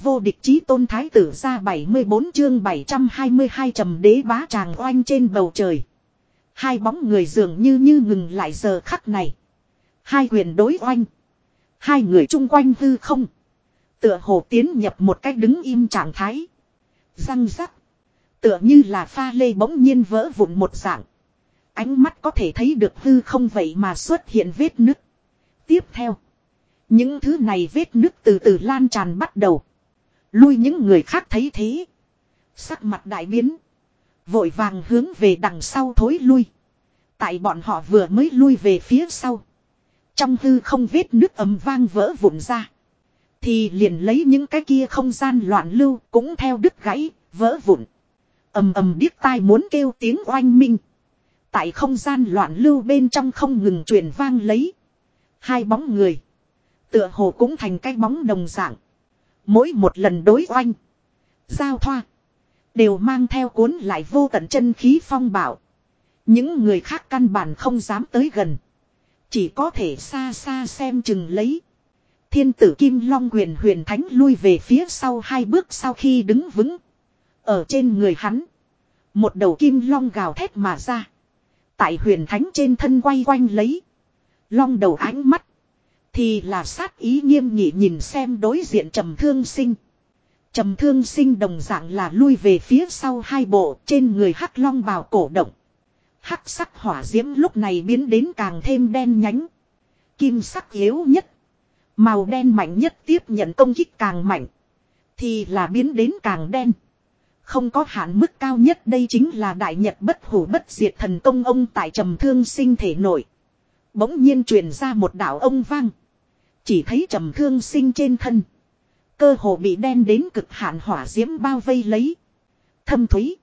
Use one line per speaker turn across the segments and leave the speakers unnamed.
Vô địch chí tôn thái tử ra 74 chương 722 trầm đế bá tràng oanh trên bầu trời. Hai bóng người dường như như ngừng lại giờ khắc này. Hai quyền đối oanh. Hai người chung quanh hư không. Tựa hồ tiến nhập một cách đứng im trạng thái. Răng rắc. Tựa như là pha lê bỗng nhiên vỡ vụn một dạng. Ánh mắt có thể thấy được hư không vậy mà xuất hiện vết nứt. Tiếp theo. Những thứ này vết nứt từ từ lan tràn bắt đầu. Lui những người khác thấy thế. Sắc mặt đại biến. Vội vàng hướng về đằng sau thối lui. Tại bọn họ vừa mới lui về phía sau. Trong hư không vết nước ấm vang vỡ vụn ra. Thì liền lấy những cái kia không gian loạn lưu cũng theo đứt gãy, vỡ vụn. ầm ầm điếc tai muốn kêu tiếng oanh minh. Tại không gian loạn lưu bên trong không ngừng truyền vang lấy. Hai bóng người. Tựa hồ cũng thành cái bóng đồng dạng. Mỗi một lần đối oanh. Giao thoa. Đều mang theo cuốn lại vô tận chân khí phong bảo. Những người khác căn bản không dám tới gần. Chỉ có thể xa xa xem chừng lấy. Thiên tử Kim Long huyền huyền thánh lui về phía sau hai bước sau khi đứng vững. Ở trên người hắn. Một đầu kim long gào thét mà ra. Tại huyền thánh trên thân quay quanh lấy. Long đầu ánh mắt. Thì là sát ý nghiêm nghị nhìn xem đối diện trầm thương sinh. Trầm thương sinh đồng dạng là lui về phía sau hai bộ, trên người hắc long bào cổ động. Hắc sắc hỏa diễm lúc này biến đến càng thêm đen nhánh. Kim sắc yếu nhất. Màu đen mạnh nhất tiếp nhận công kích càng mạnh. Thì là biến đến càng đen. Không có hạn mức cao nhất, đây chính là đại nhật bất hủ bất diệt thần công ông tại trầm thương sinh thể nổi. Bỗng nhiên truyền ra một đạo ông vang. Chỉ thấy trầm thương sinh trên thân. Cơ hồ bị đen đến cực hạn hỏa diễm bao vây lấy. Thâm thúy.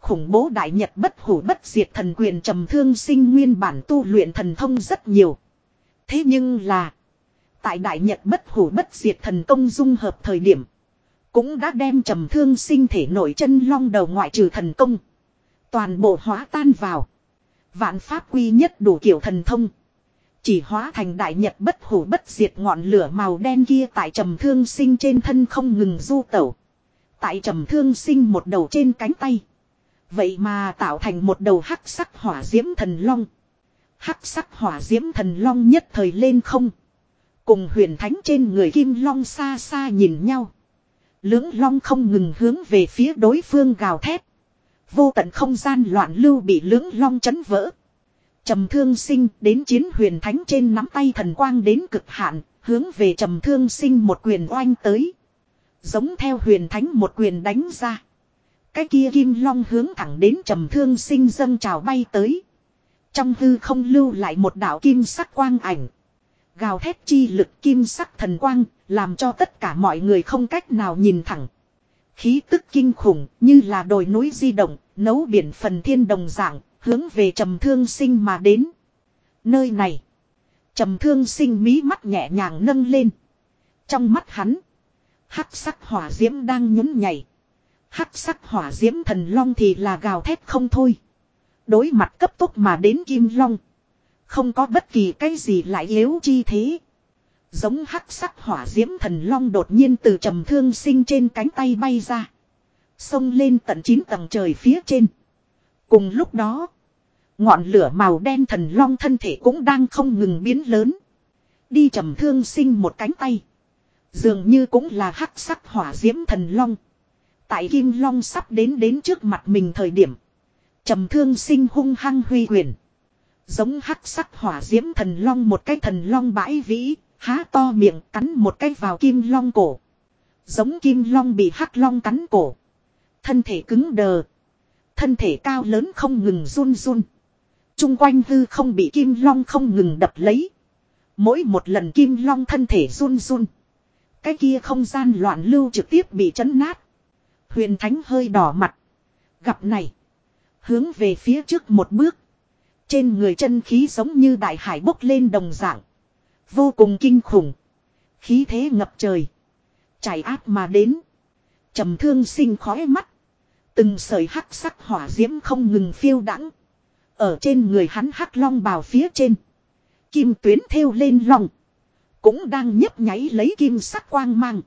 Khủng bố đại nhật bất hủ bất diệt thần quyền trầm thương sinh nguyên bản tu luyện thần thông rất nhiều. Thế nhưng là. Tại đại nhật bất hủ bất diệt thần công dung hợp thời điểm. Cũng đã đem trầm thương sinh thể nổi chân long đầu ngoại trừ thần công. Toàn bộ hóa tan vào. Vạn pháp quy nhất đủ kiểu thần thông. Chỉ hóa thành đại nhật bất hủ bất diệt ngọn lửa màu đen kia tại trầm thương sinh trên thân không ngừng du tẩu. Tại trầm thương sinh một đầu trên cánh tay. Vậy mà tạo thành một đầu hắc sắc hỏa diễm thần long. Hắc sắc hỏa diễm thần long nhất thời lên không. Cùng huyền thánh trên người kim long xa xa nhìn nhau. Lưỡng long không ngừng hướng về phía đối phương gào thét. Vô tận không gian loạn lưu bị lưỡng long chấn vỡ. Trầm thương sinh đến chiến huyền thánh trên nắm tay thần quang đến cực hạn, hướng về trầm thương sinh một quyền oanh tới. Giống theo huyền thánh một quyền đánh ra. Cái kia kim long hướng thẳng đến trầm thương sinh dâng trào bay tới. Trong hư không lưu lại một đạo kim sắc quang ảnh. Gào thét chi lực kim sắc thần quang, làm cho tất cả mọi người không cách nào nhìn thẳng. Khí tức kinh khủng như là đồi núi di động, nấu biển phần thiên đồng dạng, hướng về trầm thương sinh mà đến. Nơi này, trầm thương sinh mí mắt nhẹ nhàng nâng lên. Trong mắt hắn, hắc sắc hỏa diễm đang nhún nhảy. Hắc sắc hỏa diễm thần long thì là gào thét không thôi. Đối mặt cấp tốc mà đến kim long. Không có bất kỳ cái gì lại yếu chi thế. Giống hắc sắc hỏa diễm thần long đột nhiên từ trầm thương sinh trên cánh tay bay ra. Xông lên tận chín tầng trời phía trên. Cùng lúc đó, ngọn lửa màu đen thần long thân thể cũng đang không ngừng biến lớn. Đi trầm thương sinh một cánh tay. Dường như cũng là hắc sắc hỏa diễm thần long. Tại kim long sắp đến đến trước mặt mình thời điểm. Trầm thương sinh hung hăng huy quyền. Giống hắc sắc hỏa diễm thần long một cái thần long bãi vĩ, há to miệng cắn một cái vào kim long cổ. Giống kim long bị hắc long cắn cổ. Thân thể cứng đờ. Thân thể cao lớn không ngừng run run. Trung quanh hư không bị kim long không ngừng đập lấy. Mỗi một lần kim long thân thể run run. Cái kia không gian loạn lưu trực tiếp bị chấn nát. Huyền Thánh hơi đỏ mặt. Gặp này. Hướng về phía trước một bước. Trên người chân khí giống như đại hải bốc lên đồng dạng. Vô cùng kinh khủng. Khí thế ngập trời. Chảy áp mà đến. trầm thương sinh khói mắt. Từng sợi hắc sắc hỏa diễm không ngừng phiêu đãng Ở trên người hắn hắc long bào phía trên. Kim tuyến theo lên lòng. Cũng đang nhấp nháy lấy kim sắc quang mang.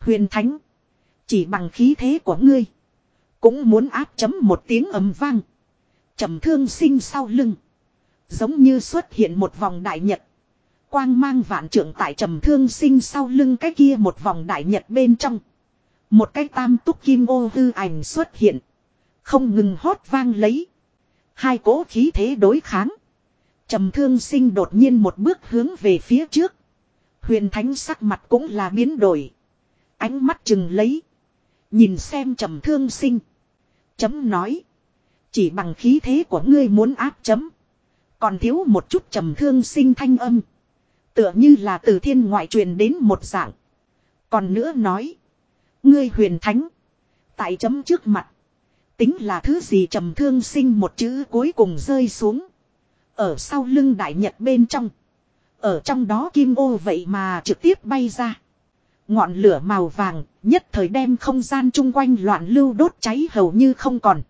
Huyền Thánh. Chỉ bằng khí thế của ngươi. Cũng muốn áp chấm một tiếng ầm vang. trầm thương sinh sau lưng. Giống như xuất hiện một vòng đại nhật. Quang mang vạn trưởng tại trầm thương sinh sau lưng cái kia một vòng đại nhật bên trong. Một cái tam túc kim ô hư ảnh xuất hiện. Không ngừng hót vang lấy. Hai cỗ khí thế đối kháng. Trầm thương sinh đột nhiên một bước hướng về phía trước. Huyền thánh sắc mặt cũng là biến đổi. Ánh mắt chừng lấy. Nhìn xem trầm thương sinh. Chấm nói. Chỉ bằng khí thế của ngươi muốn áp chấm. Còn thiếu một chút trầm thương sinh thanh âm. Tựa như là từ thiên ngoại truyền đến một dạng. Còn nữa nói. Ngươi huyền thánh. Tại chấm trước mặt. Tính là thứ gì trầm thương sinh một chữ cuối cùng rơi xuống. Ở sau lưng đại nhật bên trong. Ở trong đó kim ô vậy mà trực tiếp bay ra. Ngọn lửa màu vàng nhất thời đem không gian chung quanh loạn lưu đốt cháy hầu như không còn.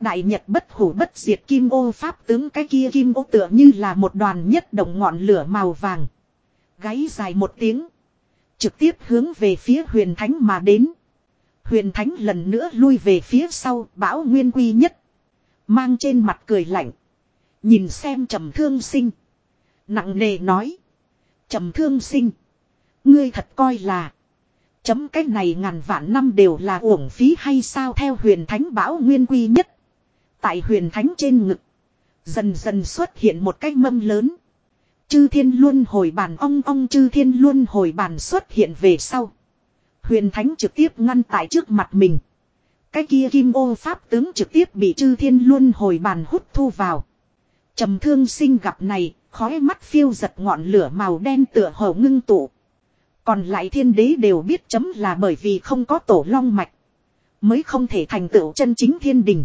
Đại Nhật bất hủ bất diệt kim ô pháp tướng cái kia kim ô tựa như là một đoàn nhất động ngọn lửa màu vàng. Gáy dài một tiếng. Trực tiếp hướng về phía huyền thánh mà đến. Huyền thánh lần nữa lui về phía sau, bão nguyên quy nhất. Mang trên mặt cười lạnh. Nhìn xem trầm thương sinh. Nặng nề nói. trầm thương sinh. Ngươi thật coi là. Chấm cái này ngàn vạn năm đều là uổng phí hay sao theo huyền thánh bão nguyên quy nhất. Tại huyền thánh trên ngực. Dần dần xuất hiện một cái mâm lớn. Chư thiên luân hồi bàn ong ong chư thiên luân hồi bàn xuất hiện về sau. Huyền thánh trực tiếp ngăn tại trước mặt mình. Cái kia kim ô pháp tướng trực tiếp bị chư thiên luân hồi bàn hút thu vào. trầm thương sinh gặp này, khói mắt phiêu giật ngọn lửa màu đen tựa hồ ngưng tụ. Còn lại thiên đế đều biết chấm là bởi vì không có tổ long mạch. Mới không thể thành tựu chân chính thiên đình.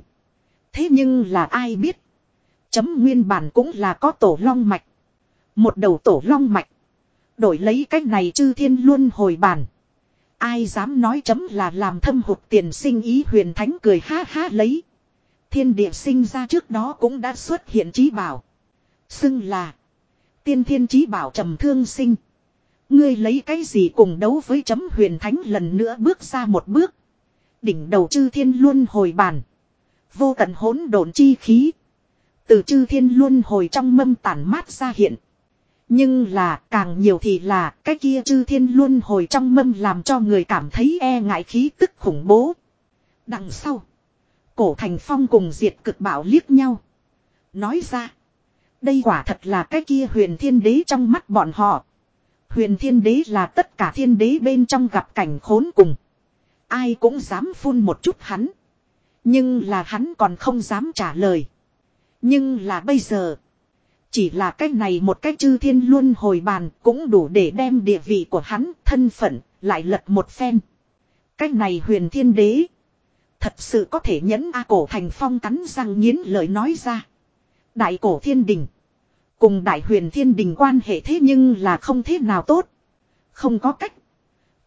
Thế nhưng là ai biết. Chấm nguyên bản cũng là có tổ long mạch. Một đầu tổ long mạch. Đổi lấy cách này chư thiên luôn hồi bản. Ai dám nói chấm là làm thâm hụt tiền sinh ý huyền thánh cười ha ha lấy. Thiên địa sinh ra trước đó cũng đã xuất hiện trí bảo. Xưng là. Tiên thiên trí bảo trầm thương sinh. Ngươi lấy cái gì cùng đấu với chấm huyền thánh lần nữa bước ra một bước. Đỉnh đầu chư thiên luôn hồi bàn. Vô tận hỗn độn chi khí. Từ chư thiên luôn hồi trong mâm tản mát ra hiện. Nhưng là càng nhiều thì là cái kia chư thiên luôn hồi trong mâm làm cho người cảm thấy e ngại khí tức khủng bố. Đằng sau. Cổ thành phong cùng diệt cực bảo liếc nhau. Nói ra. Đây quả thật là cái kia huyền thiên đế trong mắt bọn họ. Huyền thiên đế là tất cả thiên đế bên trong gặp cảnh khốn cùng. Ai cũng dám phun một chút hắn. Nhưng là hắn còn không dám trả lời. Nhưng là bây giờ. Chỉ là cách này một cách chư thiên luân hồi bàn cũng đủ để đem địa vị của hắn, thân phận lại lật một phen. Cách này huyền thiên đế. Thật sự có thể nhẫn A cổ thành phong cắn răng nghiến lời nói ra. Đại cổ thiên đình. Cùng đại huyền thiên đình quan hệ thế nhưng là không thế nào tốt. Không có cách.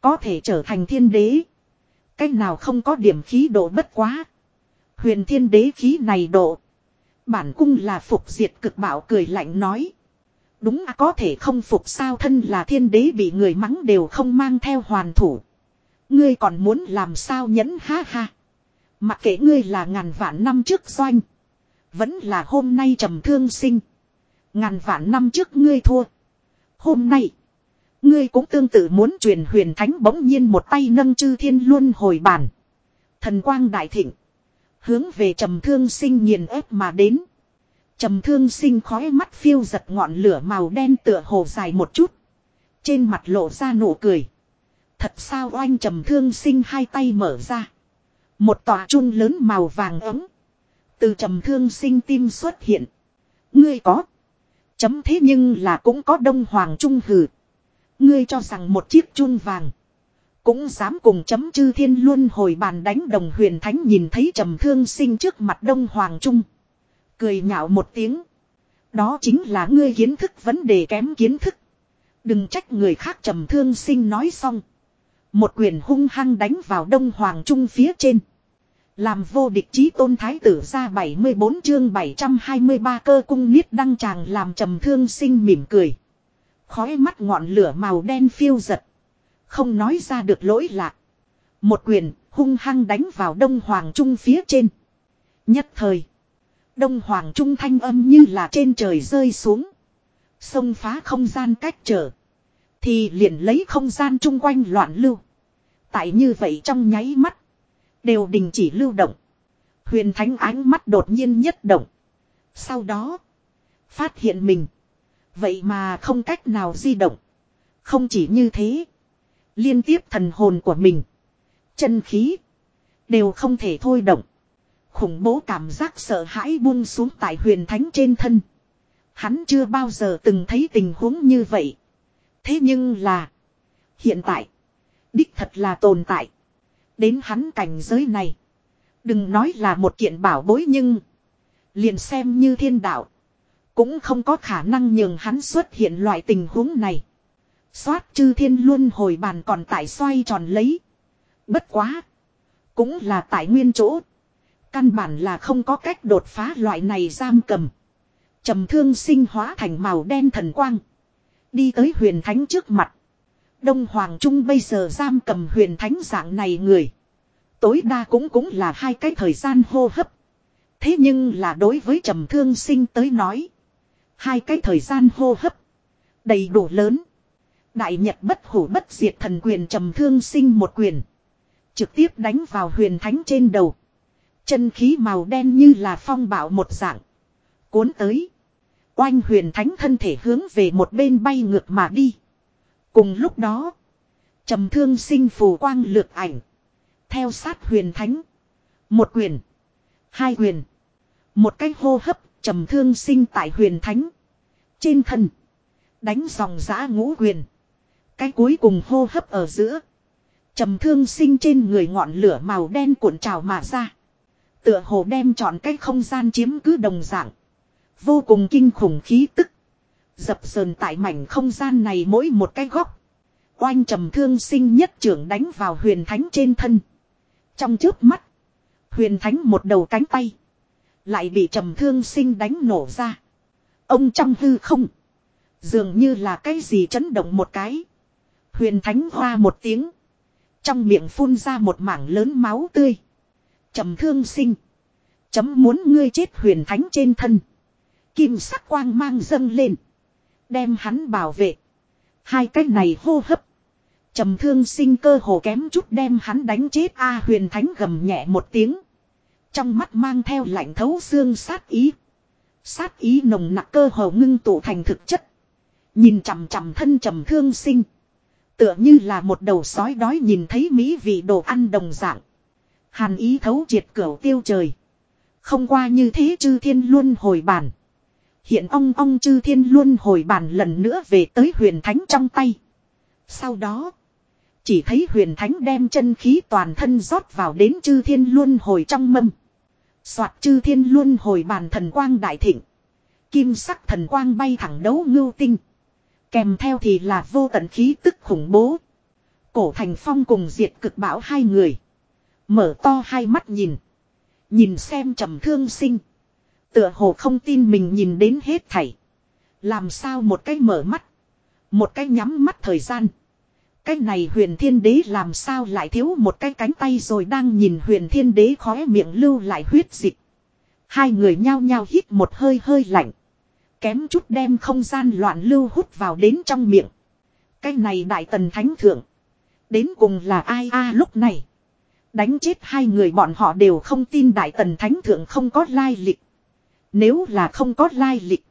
Có thể trở thành thiên đế. Cách nào không có điểm khí độ bất quá. Huyền thiên đế khí này độ. Bản cung là phục diệt cực bảo cười lạnh nói. Đúng à có thể không phục sao thân là thiên đế bị người mắng đều không mang theo hoàn thủ. Ngươi còn muốn làm sao nhẫn ha ha. Mặc kệ ngươi là ngàn vạn năm trước doanh. Vẫn là hôm nay trầm thương sinh. Ngàn vạn năm trước ngươi thua. Hôm nay. Ngươi cũng tương tự muốn truyền huyền thánh bỗng nhiên một tay nâng chư thiên luân hồi bản. Thần quang đại thịnh. Hướng về trầm thương sinh nghiền ép mà đến. Trầm thương sinh khói mắt phiêu giật ngọn lửa màu đen tựa hồ dài một chút. Trên mặt lộ ra nụ cười. Thật sao oanh trầm thương sinh hai tay mở ra. Một tòa chun lớn màu vàng ấm. Từ trầm thương sinh tim xuất hiện. Ngươi có. Chấm thế nhưng là cũng có đông hoàng trung hừ. Ngươi cho rằng một chiếc chun vàng. Cũng dám cùng chấm chư thiên luôn hồi bàn đánh đồng huyền thánh nhìn thấy trầm thương sinh trước mặt đông hoàng trung. Cười nhạo một tiếng. Đó chính là ngươi kiến thức vấn đề kém kiến thức. Đừng trách người khác trầm thương sinh nói xong. Một quyền hung hăng đánh vào đông hoàng trung phía trên. Làm vô địch chí tôn thái tử ra 74 chương 723 cơ cung niết đăng tràng làm trầm thương sinh mỉm cười. Khói mắt ngọn lửa màu đen phiêu giật. Không nói ra được lỗi lạc. Một quyền, hung hăng đánh vào Đông Hoàng Trung phía trên. Nhất thời. Đông Hoàng Trung thanh âm như là trên trời rơi xuống. Xông phá không gian cách trở. Thì liền lấy không gian chung quanh loạn lưu. Tại như vậy trong nháy mắt. Đều đình chỉ lưu động. Huyền Thánh ánh mắt đột nhiên nhất động. Sau đó. Phát hiện mình. Vậy mà không cách nào di động. Không chỉ như thế. Liên tiếp thần hồn của mình. Chân khí. Đều không thể thôi động. Khủng bố cảm giác sợ hãi buông xuống tại huyền thánh trên thân. Hắn chưa bao giờ từng thấy tình huống như vậy. Thế nhưng là. Hiện tại. Đích thật là tồn tại. Đến hắn cảnh giới này. Đừng nói là một kiện bảo bối nhưng. Liền xem như thiên đạo. Cũng không có khả năng nhường hắn xuất hiện loại tình huống này. Xoát chư thiên luôn hồi bàn còn tại xoay tròn lấy. Bất quá. Cũng là tại nguyên chỗ. Căn bản là không có cách đột phá loại này giam cầm. trầm thương sinh hóa thành màu đen thần quang. Đi tới huyền thánh trước mặt. Đông Hoàng Trung bây giờ giam cầm huyền thánh dạng này người. Tối đa cũng cũng là hai cái thời gian hô hấp. Thế nhưng là đối với trầm thương sinh tới nói. Hai cái thời gian hô hấp. Đầy đủ lớn. Đại Nhật bất hủ bất diệt thần quyền trầm thương sinh một quyền. Trực tiếp đánh vào huyền thánh trên đầu. Chân khí màu đen như là phong bạo một dạng. Cuốn tới. Oanh huyền thánh thân thể hướng về một bên bay ngược mà đi. Cùng lúc đó. trầm thương sinh phù quang lược ảnh. Theo sát huyền thánh. Một quyền. Hai quyền. Một cái hô hấp trầm thương sinh tại huyền thánh. Trên thân. Đánh dòng giã ngũ quyền. Cái cuối cùng hô hấp ở giữa. trầm thương sinh trên người ngọn lửa màu đen cuộn trào mà ra. Tựa hồ đem chọn cái không gian chiếm cứ đồng dạng. Vô cùng kinh khủng khí tức. Dập sờn tại mảnh không gian này mỗi một cái góc. Oanh trầm thương sinh nhất trưởng đánh vào huyền thánh trên thân. Trong trước mắt. Huyền thánh một đầu cánh tay. Lại bị trầm thương sinh đánh nổ ra. Ông trong hư không. Dường như là cái gì chấn động một cái. Huyền thánh hoa một tiếng. Trong miệng phun ra một mảng lớn máu tươi. trầm thương sinh. Chấm muốn ngươi chết huyền thánh trên thân. Kim sắc quang mang dâng lên. Đem hắn bảo vệ. Hai cách này hô hấp. trầm thương sinh cơ hồ kém chút đem hắn đánh chết a huyền thánh gầm nhẹ một tiếng. Trong mắt mang theo lạnh thấu xương sát ý. Sát ý nồng nặc cơ hồ ngưng tụ thành thực chất. Nhìn chằm chằm thân trầm thương sinh. Tựa như là một đầu sói đói nhìn thấy mỹ vị đồ ăn đồng dạng. Hàn ý thấu triệt cửa tiêu trời. Không qua như thế chư thiên luôn hồi bàn. Hiện ong ong chư thiên luôn hồi bàn lần nữa về tới huyền thánh trong tay. Sau đó. Chỉ thấy huyền thánh đem chân khí toàn thân rót vào đến chư thiên luôn hồi trong mâm. Soạt chư thiên luôn hồi bàn thần quang đại thịnh. Kim sắc thần quang bay thẳng đấu ngưu tinh. Kèm theo thì là vô tận khí tức khủng bố. Cổ thành phong cùng diệt cực bảo hai người. Mở to hai mắt nhìn. Nhìn xem trầm thương sinh. Tựa hồ không tin mình nhìn đến hết thảy. Làm sao một cái mở mắt. Một cái nhắm mắt thời gian. Cái này huyền thiên đế làm sao lại thiếu một cái cánh tay rồi đang nhìn huyền thiên đế khóe miệng lưu lại huyết dịch. Hai người nhao nhao hít một hơi hơi lạnh. Kém chút đem không gian loạn lưu hút vào đến trong miệng. Cái này đại tần thánh thượng. Đến cùng là ai a, lúc này. Đánh chết hai người bọn họ đều không tin đại tần thánh thượng không có lai lịch. Nếu là không có lai lịch.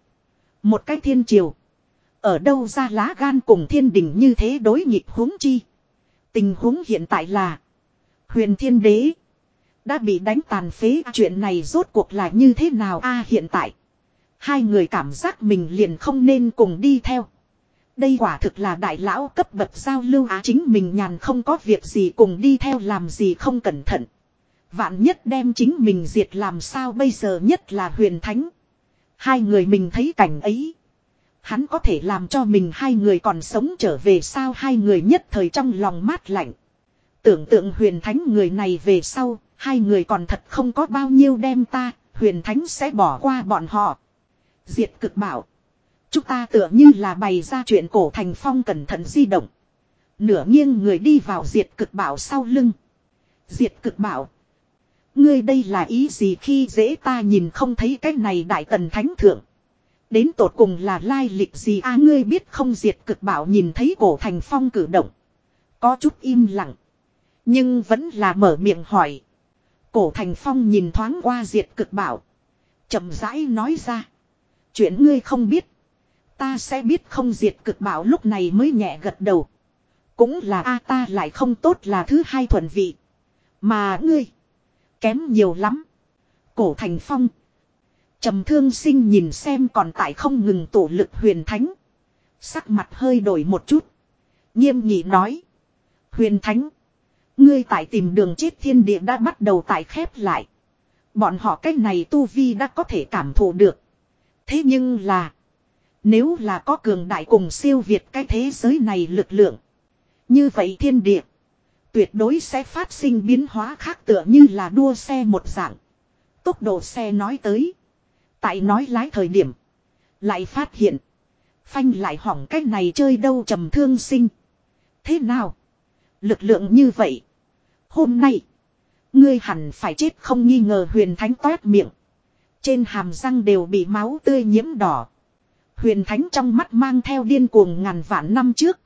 Một cái thiên triều. Ở đâu ra lá gan cùng thiên đình như thế đối nghịch huống chi. Tình huống hiện tại là. Huyền thiên đế. Đã bị đánh tàn phế chuyện này rốt cuộc là như thế nào a, hiện tại. Hai người cảm giác mình liền không nên cùng đi theo. Đây quả thực là đại lão cấp bậc giao lưu á chính mình nhàn không có việc gì cùng đi theo làm gì không cẩn thận. Vạn nhất đem chính mình diệt làm sao bây giờ nhất là huyền thánh. Hai người mình thấy cảnh ấy. Hắn có thể làm cho mình hai người còn sống trở về sao hai người nhất thời trong lòng mát lạnh. Tưởng tượng huyền thánh người này về sau, hai người còn thật không có bao nhiêu đem ta, huyền thánh sẽ bỏ qua bọn họ. Diệt cực bảo. Chúng ta tựa như là bày ra chuyện cổ thành phong cẩn thận di động. Nửa nghiêng người đi vào diệt cực bảo sau lưng. Diệt cực bảo. Ngươi đây là ý gì khi dễ ta nhìn không thấy cái này đại tần thánh thượng. Đến tột cùng là lai lịch gì a à, ngươi biết không diệt cực bảo nhìn thấy cổ thành phong cử động. Có chút im lặng. Nhưng vẫn là mở miệng hỏi. Cổ thành phong nhìn thoáng qua diệt cực bảo. chậm rãi nói ra. Chuyện ngươi không biết. Ta sẽ biết không diệt cực bảo lúc này mới nhẹ gật đầu. Cũng là a ta lại không tốt là thứ hai thuần vị. Mà ngươi. Kém nhiều lắm. Cổ thành phong. trầm thương sinh nhìn xem còn tại không ngừng tổ lực huyền thánh. Sắc mặt hơi đổi một chút. Nghiêm nghị nói. Huyền thánh. Ngươi tại tìm đường chết thiên địa đã bắt đầu tại khép lại. Bọn họ cách này tu vi đã có thể cảm thụ được. Thế nhưng là. Nếu là có cường đại cùng siêu việt cái thế giới này lực lượng. Như vậy thiên địa. Tuyệt đối sẽ phát sinh biến hóa khác tựa như là đua xe một dạng. Tốc độ xe nói tới. Tại nói lái thời điểm. Lại phát hiện. Phanh lại hỏng cách này chơi đâu trầm thương sinh. Thế nào? Lực lượng như vậy. Hôm nay. Ngươi hẳn phải chết không nghi ngờ huyền thánh toét miệng. Trên hàm răng đều bị máu tươi nhiễm đỏ. Huyền thánh trong mắt mang theo điên cuồng ngàn vạn năm trước.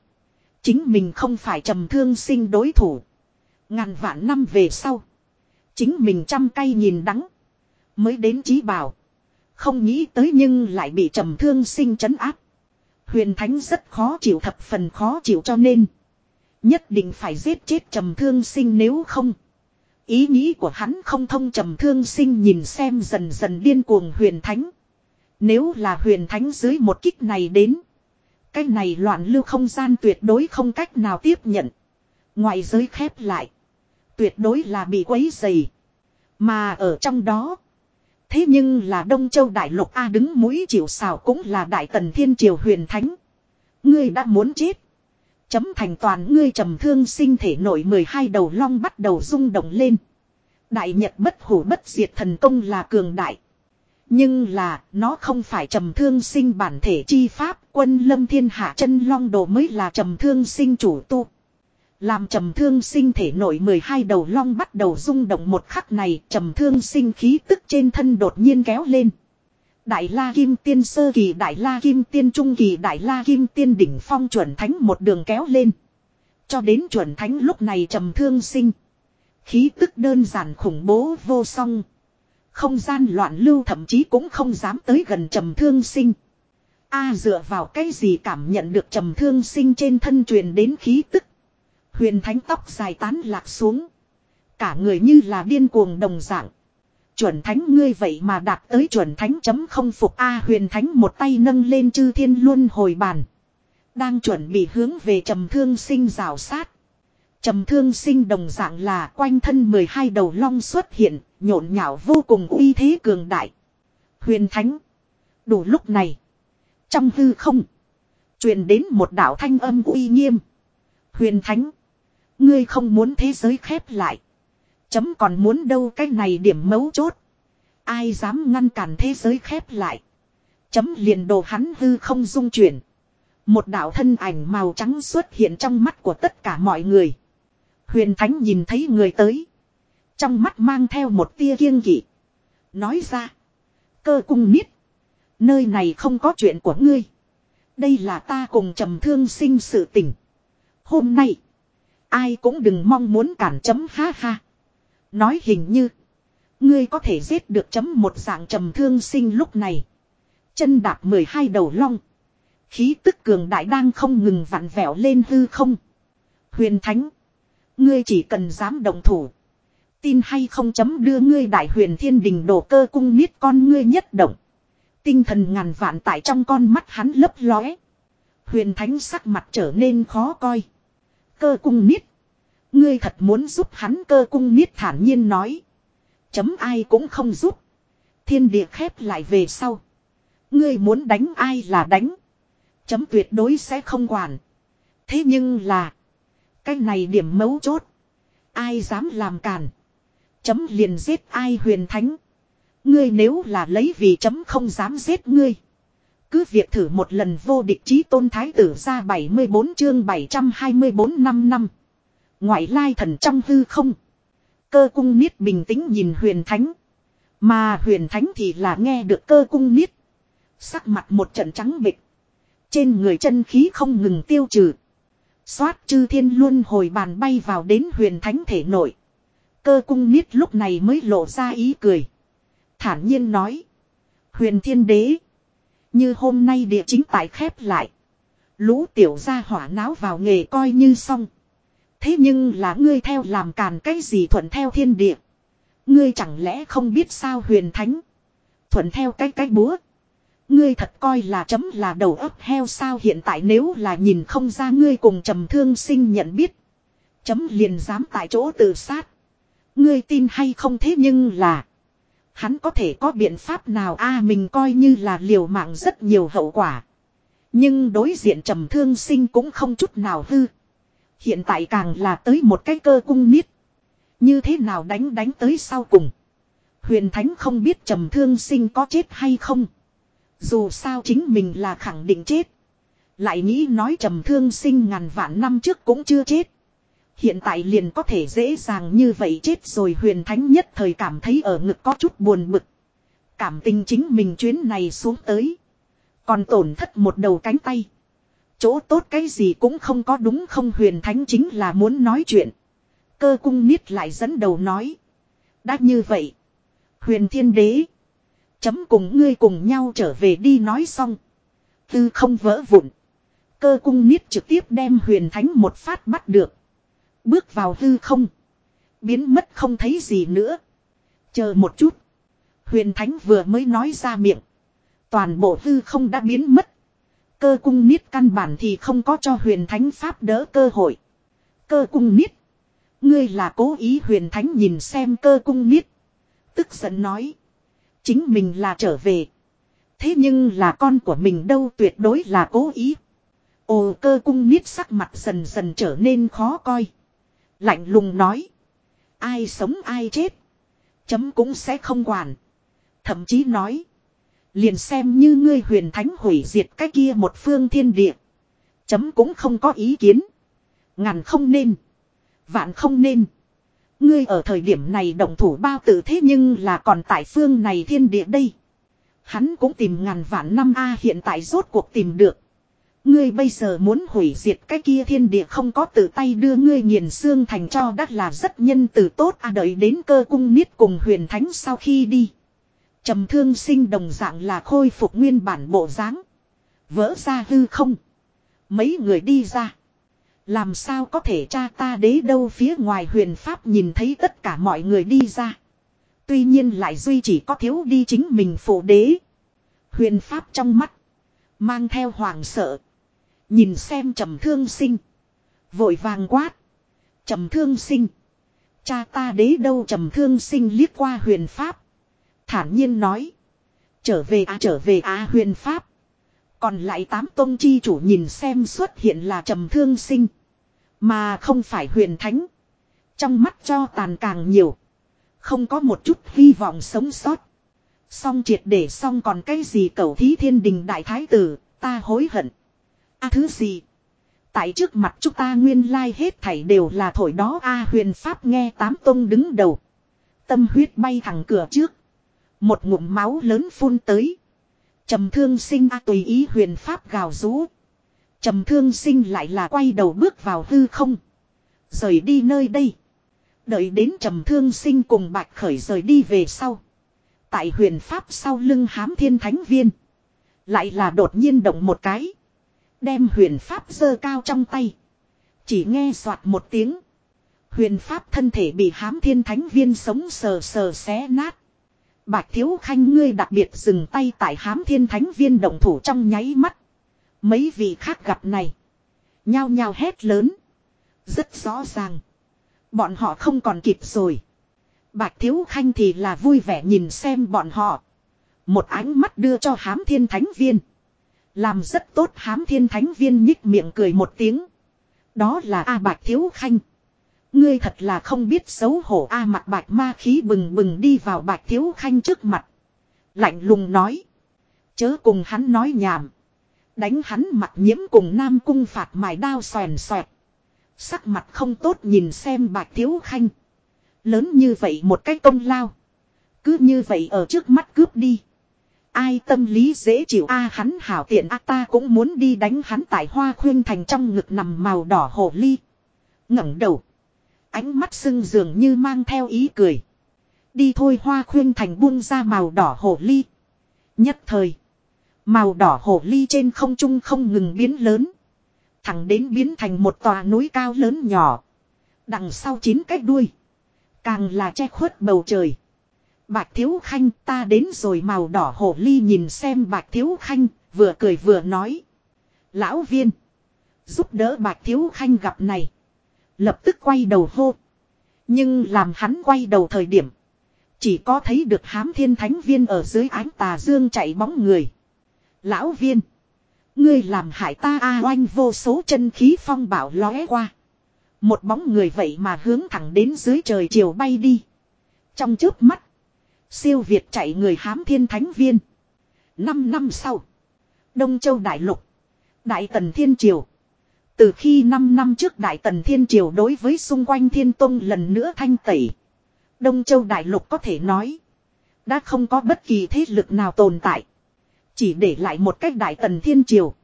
Chính mình không phải trầm thương sinh đối thủ. Ngàn vạn năm về sau. Chính mình trăm cây nhìn đắng. Mới đến trí bảo. Không nghĩ tới nhưng lại bị trầm thương sinh chấn áp. Huyền thánh rất khó chịu thập phần khó chịu cho nên. Nhất định phải giết chết trầm thương sinh nếu không. Ý nghĩ của hắn không thông trầm thương sinh nhìn xem dần dần điên cuồng huyền thánh. Nếu là huyền thánh dưới một kích này đến. Cái này loạn lưu không gian tuyệt đối không cách nào tiếp nhận. Ngoại giới khép lại. Tuyệt đối là bị quấy dày. Mà ở trong đó. Thế nhưng là Đông Châu Đại Lục A đứng mũi chịu xào cũng là Đại Tần Thiên Triều huyền thánh. Ngươi đã muốn chết. Chấm thành toàn ngươi trầm thương sinh thể nổi 12 đầu long bắt đầu rung động lên. Đại Nhật bất hủ bất diệt thần công là cường đại. Nhưng là, nó không phải trầm thương sinh bản thể chi pháp, quân lâm thiên hạ chân long đồ mới là trầm thương sinh chủ tu. Làm trầm thương sinh thể nổi 12 đầu long bắt đầu rung động một khắc này, trầm thương sinh khí tức trên thân đột nhiên kéo lên. Đại la kim tiên sơ kỳ, đại la kim tiên trung kỳ, đại la kim tiên đỉnh phong chuẩn thánh một đường kéo lên. Cho đến chuẩn thánh lúc này trầm thương sinh. Khí tức đơn giản khủng bố vô song. Không gian loạn lưu thậm chí cũng không dám tới gần trầm thương sinh. A dựa vào cái gì cảm nhận được trầm thương sinh trên thân truyền đến khí tức. Huyền thánh tóc dài tán lạc xuống. Cả người như là điên cuồng đồng dạng. Chuẩn thánh ngươi vậy mà đạt tới chuẩn thánh chấm không phục A huyền thánh một tay nâng lên chư thiên luân hồi bàn. Đang chuẩn bị hướng về trầm thương sinh rào sát. Trầm thương sinh đồng dạng là quanh thân 12 đầu long xuất hiện, nhộn nhạo vô cùng uy thế cường đại. Huyền thánh. Đủ lúc này. Trong hư không. truyền đến một đạo thanh âm uy nghiêm. Huyền thánh. Ngươi không muốn thế giới khép lại. Chấm còn muốn đâu cái này điểm mấu chốt. Ai dám ngăn cản thế giới khép lại. Chấm liền đồ hắn hư không dung chuyển. Một đạo thân ảnh màu trắng xuất hiện trong mắt của tất cả mọi người. Huyền Thánh nhìn thấy người tới. Trong mắt mang theo một tia kiêng kỵ. Nói ra. Cơ cung niết. Nơi này không có chuyện của ngươi. Đây là ta cùng trầm thương sinh sự tình. Hôm nay. Ai cũng đừng mong muốn cản chấm, ha ha. Nói hình như. Ngươi có thể giết được chấm một dạng trầm thương sinh lúc này. Chân đạp 12 đầu long. Khí tức cường đại đang không ngừng vặn vẹo lên hư không. Huyền Thánh. Ngươi chỉ cần dám động thủ. Tin hay không chấm đưa ngươi đại huyền thiên đình đổ cơ cung niết con ngươi nhất động. Tinh thần ngàn vạn tại trong con mắt hắn lấp lóe. Huyền thánh sắc mặt trở nên khó coi. Cơ cung niết. Ngươi thật muốn giúp hắn cơ cung niết thản nhiên nói. Chấm ai cũng không giúp. Thiên địa khép lại về sau. Ngươi muốn đánh ai là đánh. Chấm tuyệt đối sẽ không quản. Thế nhưng là. Cái này điểm mấu chốt. Ai dám làm càn. Chấm liền giết ai huyền thánh. Ngươi nếu là lấy vì chấm không dám giết ngươi. Cứ việc thử một lần vô địch chí tôn thái tử ra 74 chương 724 năm năm. Ngoại lai thần trong hư không. Cơ cung niết bình tĩnh nhìn huyền thánh. Mà huyền thánh thì là nghe được cơ cung niết. Sắc mặt một trận trắng bịch. Trên người chân khí không ngừng tiêu trừ. Xoát chư thiên luôn hồi bàn bay vào đến huyền thánh thể nội. Cơ cung niết lúc này mới lộ ra ý cười. Thản nhiên nói. Huyền thiên đế. Như hôm nay địa chính tại khép lại. Lũ tiểu gia hỏa náo vào nghề coi như xong. Thế nhưng là ngươi theo làm càn cái gì thuận theo thiên địa. Ngươi chẳng lẽ không biết sao huyền thánh. Thuận theo cái cái búa. Ngươi thật coi là chấm là đầu ấp heo sao hiện tại nếu là nhìn không ra ngươi cùng trầm thương sinh nhận biết. Chấm liền dám tại chỗ tự sát. Ngươi tin hay không thế nhưng là. Hắn có thể có biện pháp nào a, mình coi như là liều mạng rất nhiều hậu quả. Nhưng đối diện trầm thương sinh cũng không chút nào hư. Hiện tại càng là tới một cái cơ cung niết. Như thế nào đánh đánh tới sau cùng. Huyền Thánh không biết trầm thương sinh có chết hay không. Dù sao chính mình là khẳng định chết. Lại nghĩ nói trầm thương sinh ngàn vạn năm trước cũng chưa chết. Hiện tại liền có thể dễ dàng như vậy chết rồi huyền thánh nhất thời cảm thấy ở ngực có chút buồn bực. Cảm tình chính mình chuyến này xuống tới. Còn tổn thất một đầu cánh tay. Chỗ tốt cái gì cũng không có đúng không huyền thánh chính là muốn nói chuyện. Cơ cung niết lại dẫn đầu nói. Đã như vậy. Huyền thiên đế. Chấm cùng ngươi cùng nhau trở về đi nói xong. Tư không vỡ vụn. Cơ cung niết trực tiếp đem huyền thánh một phát bắt được. Bước vào hư không. Biến mất không thấy gì nữa. Chờ một chút. Huyền Thánh vừa mới nói ra miệng. Toàn bộ hư không đã biến mất. Cơ cung niết căn bản thì không có cho huyền thánh pháp đỡ cơ hội. Cơ cung niết. Ngươi là cố ý huyền thánh nhìn xem cơ cung niết. Tức giận nói. Chính mình là trở về. Thế nhưng là con của mình đâu tuyệt đối là cố ý. Ồ, cơ cung niết sắc mặt dần dần trở nên khó coi. Lạnh lùng nói. Ai sống ai chết. Chấm cũng sẽ không quản. Thậm chí nói. Liền xem như ngươi huyền thánh hủy diệt cái kia một phương thiên địa. Chấm cũng không có ý kiến. Ngàn không nên. Vạn không nên. Ngươi ở thời điểm này động thủ bao tử thế nhưng là còn tại phương này thiên địa đây. Hắn cũng tìm ngàn vạn năm A hiện tại rốt cuộc tìm được. Ngươi bây giờ muốn hủy diệt cái kia thiên địa không có tự tay đưa ngươi nghiền xương thành cho đắt là rất nhân từ tốt à đợi đến cơ cung niết cùng huyền thánh sau khi đi trầm thương sinh đồng dạng là khôi phục nguyên bản bộ dáng Vỡ ra hư không. Mấy người đi ra. Làm sao có thể cha ta đế đâu phía ngoài huyền pháp nhìn thấy tất cả mọi người đi ra. Tuy nhiên lại duy chỉ có thiếu đi chính mình phụ đế. Huyền pháp trong mắt. Mang theo hoàng sợ. Nhìn xem trầm thương sinh. Vội vàng quát. Trầm thương sinh. Cha ta đế đâu trầm thương sinh liếc qua huyền pháp. Thản nhiên nói. Trở về à trở về à huyền pháp. Còn lại tám tôn chi chủ nhìn xem xuất hiện là trầm thương sinh. Mà không phải huyền thánh. Trong mắt cho tàn càng nhiều. Không có một chút hy vọng sống sót. Xong triệt để xong còn cái gì cầu thí thiên đình đại thái tử, ta hối hận. a thứ gì? Tại trước mặt chúng ta nguyên lai hết thảy đều là thổi đó a huyền pháp nghe tám tông đứng đầu. Tâm huyết bay thẳng cửa trước. Một ngụm máu lớn phun tới. trầm thương sinh a tùy ý huyền pháp gào rú. trầm thương sinh lại là quay đầu bước vào hư không. Rời đi nơi đây. Đợi đến trầm thương sinh cùng bạch khởi rời đi về sau. Tại huyền pháp sau lưng hám thiên thánh viên. Lại là đột nhiên động một cái. Đem huyền pháp giơ cao trong tay. Chỉ nghe soạt một tiếng. Huyền pháp thân thể bị hám thiên thánh viên sống sờ sờ xé nát. Bạch thiếu khanh ngươi đặc biệt dừng tay tại hám thiên thánh viên động thủ trong nháy mắt. Mấy vị khác gặp này. Nhao nhao hét lớn. Rất rõ ràng. Bọn họ không còn kịp rồi. Bạch Thiếu Khanh thì là vui vẻ nhìn xem bọn họ. Một ánh mắt đưa cho hám thiên thánh viên. Làm rất tốt hám thiên thánh viên nhích miệng cười một tiếng. Đó là A Bạch Thiếu Khanh. Ngươi thật là không biết xấu hổ A mặt bạch ma khí bừng bừng đi vào Bạch Thiếu Khanh trước mặt. Lạnh lùng nói. Chớ cùng hắn nói nhảm. Đánh hắn mặt nhiễm cùng Nam Cung phạt mài đao xoèn xoẹt. Sắc mặt không tốt nhìn xem bạch thiếu khanh. Lớn như vậy một cái công lao. Cứ như vậy ở trước mắt cướp đi. Ai tâm lý dễ chịu a hắn hảo tiện a ta cũng muốn đi đánh hắn tại hoa khuyên thành trong ngực nằm màu đỏ hồ ly. ngẩng đầu. Ánh mắt sưng dường như mang theo ý cười. Đi thôi hoa khuyên thành buông ra màu đỏ hổ ly. Nhất thời. Màu đỏ hổ ly trên không trung không ngừng biến lớn. Thẳng đến biến thành một tòa núi cao lớn nhỏ. Đằng sau chín cái đuôi. Càng là che khuất bầu trời. Bạch Thiếu Khanh ta đến rồi màu đỏ hổ ly nhìn xem Bạch Thiếu Khanh, vừa cười vừa nói. Lão viên. Giúp đỡ Bạch Thiếu Khanh gặp này. Lập tức quay đầu hô. Nhưng làm hắn quay đầu thời điểm. Chỉ có thấy được hám thiên thánh viên ở dưới ánh tà dương chạy bóng người. Lão viên. Ngươi làm hại ta a oanh vô số chân khí phong bảo lóe qua. Một bóng người vậy mà hướng thẳng đến dưới trời chiều bay đi. Trong chớp mắt. Siêu Việt chạy người hám thiên thánh viên. Năm năm sau. Đông Châu Đại Lục. Đại Tần Thiên Triều. Từ khi 5 năm trước Đại Tần Thiên Triều đối với xung quanh Thiên Tông lần nữa thanh tẩy. Đông Châu Đại Lục có thể nói. Đã không có bất kỳ thế lực nào tồn tại. Chỉ để lại một cách Đại Tần Thiên Triều.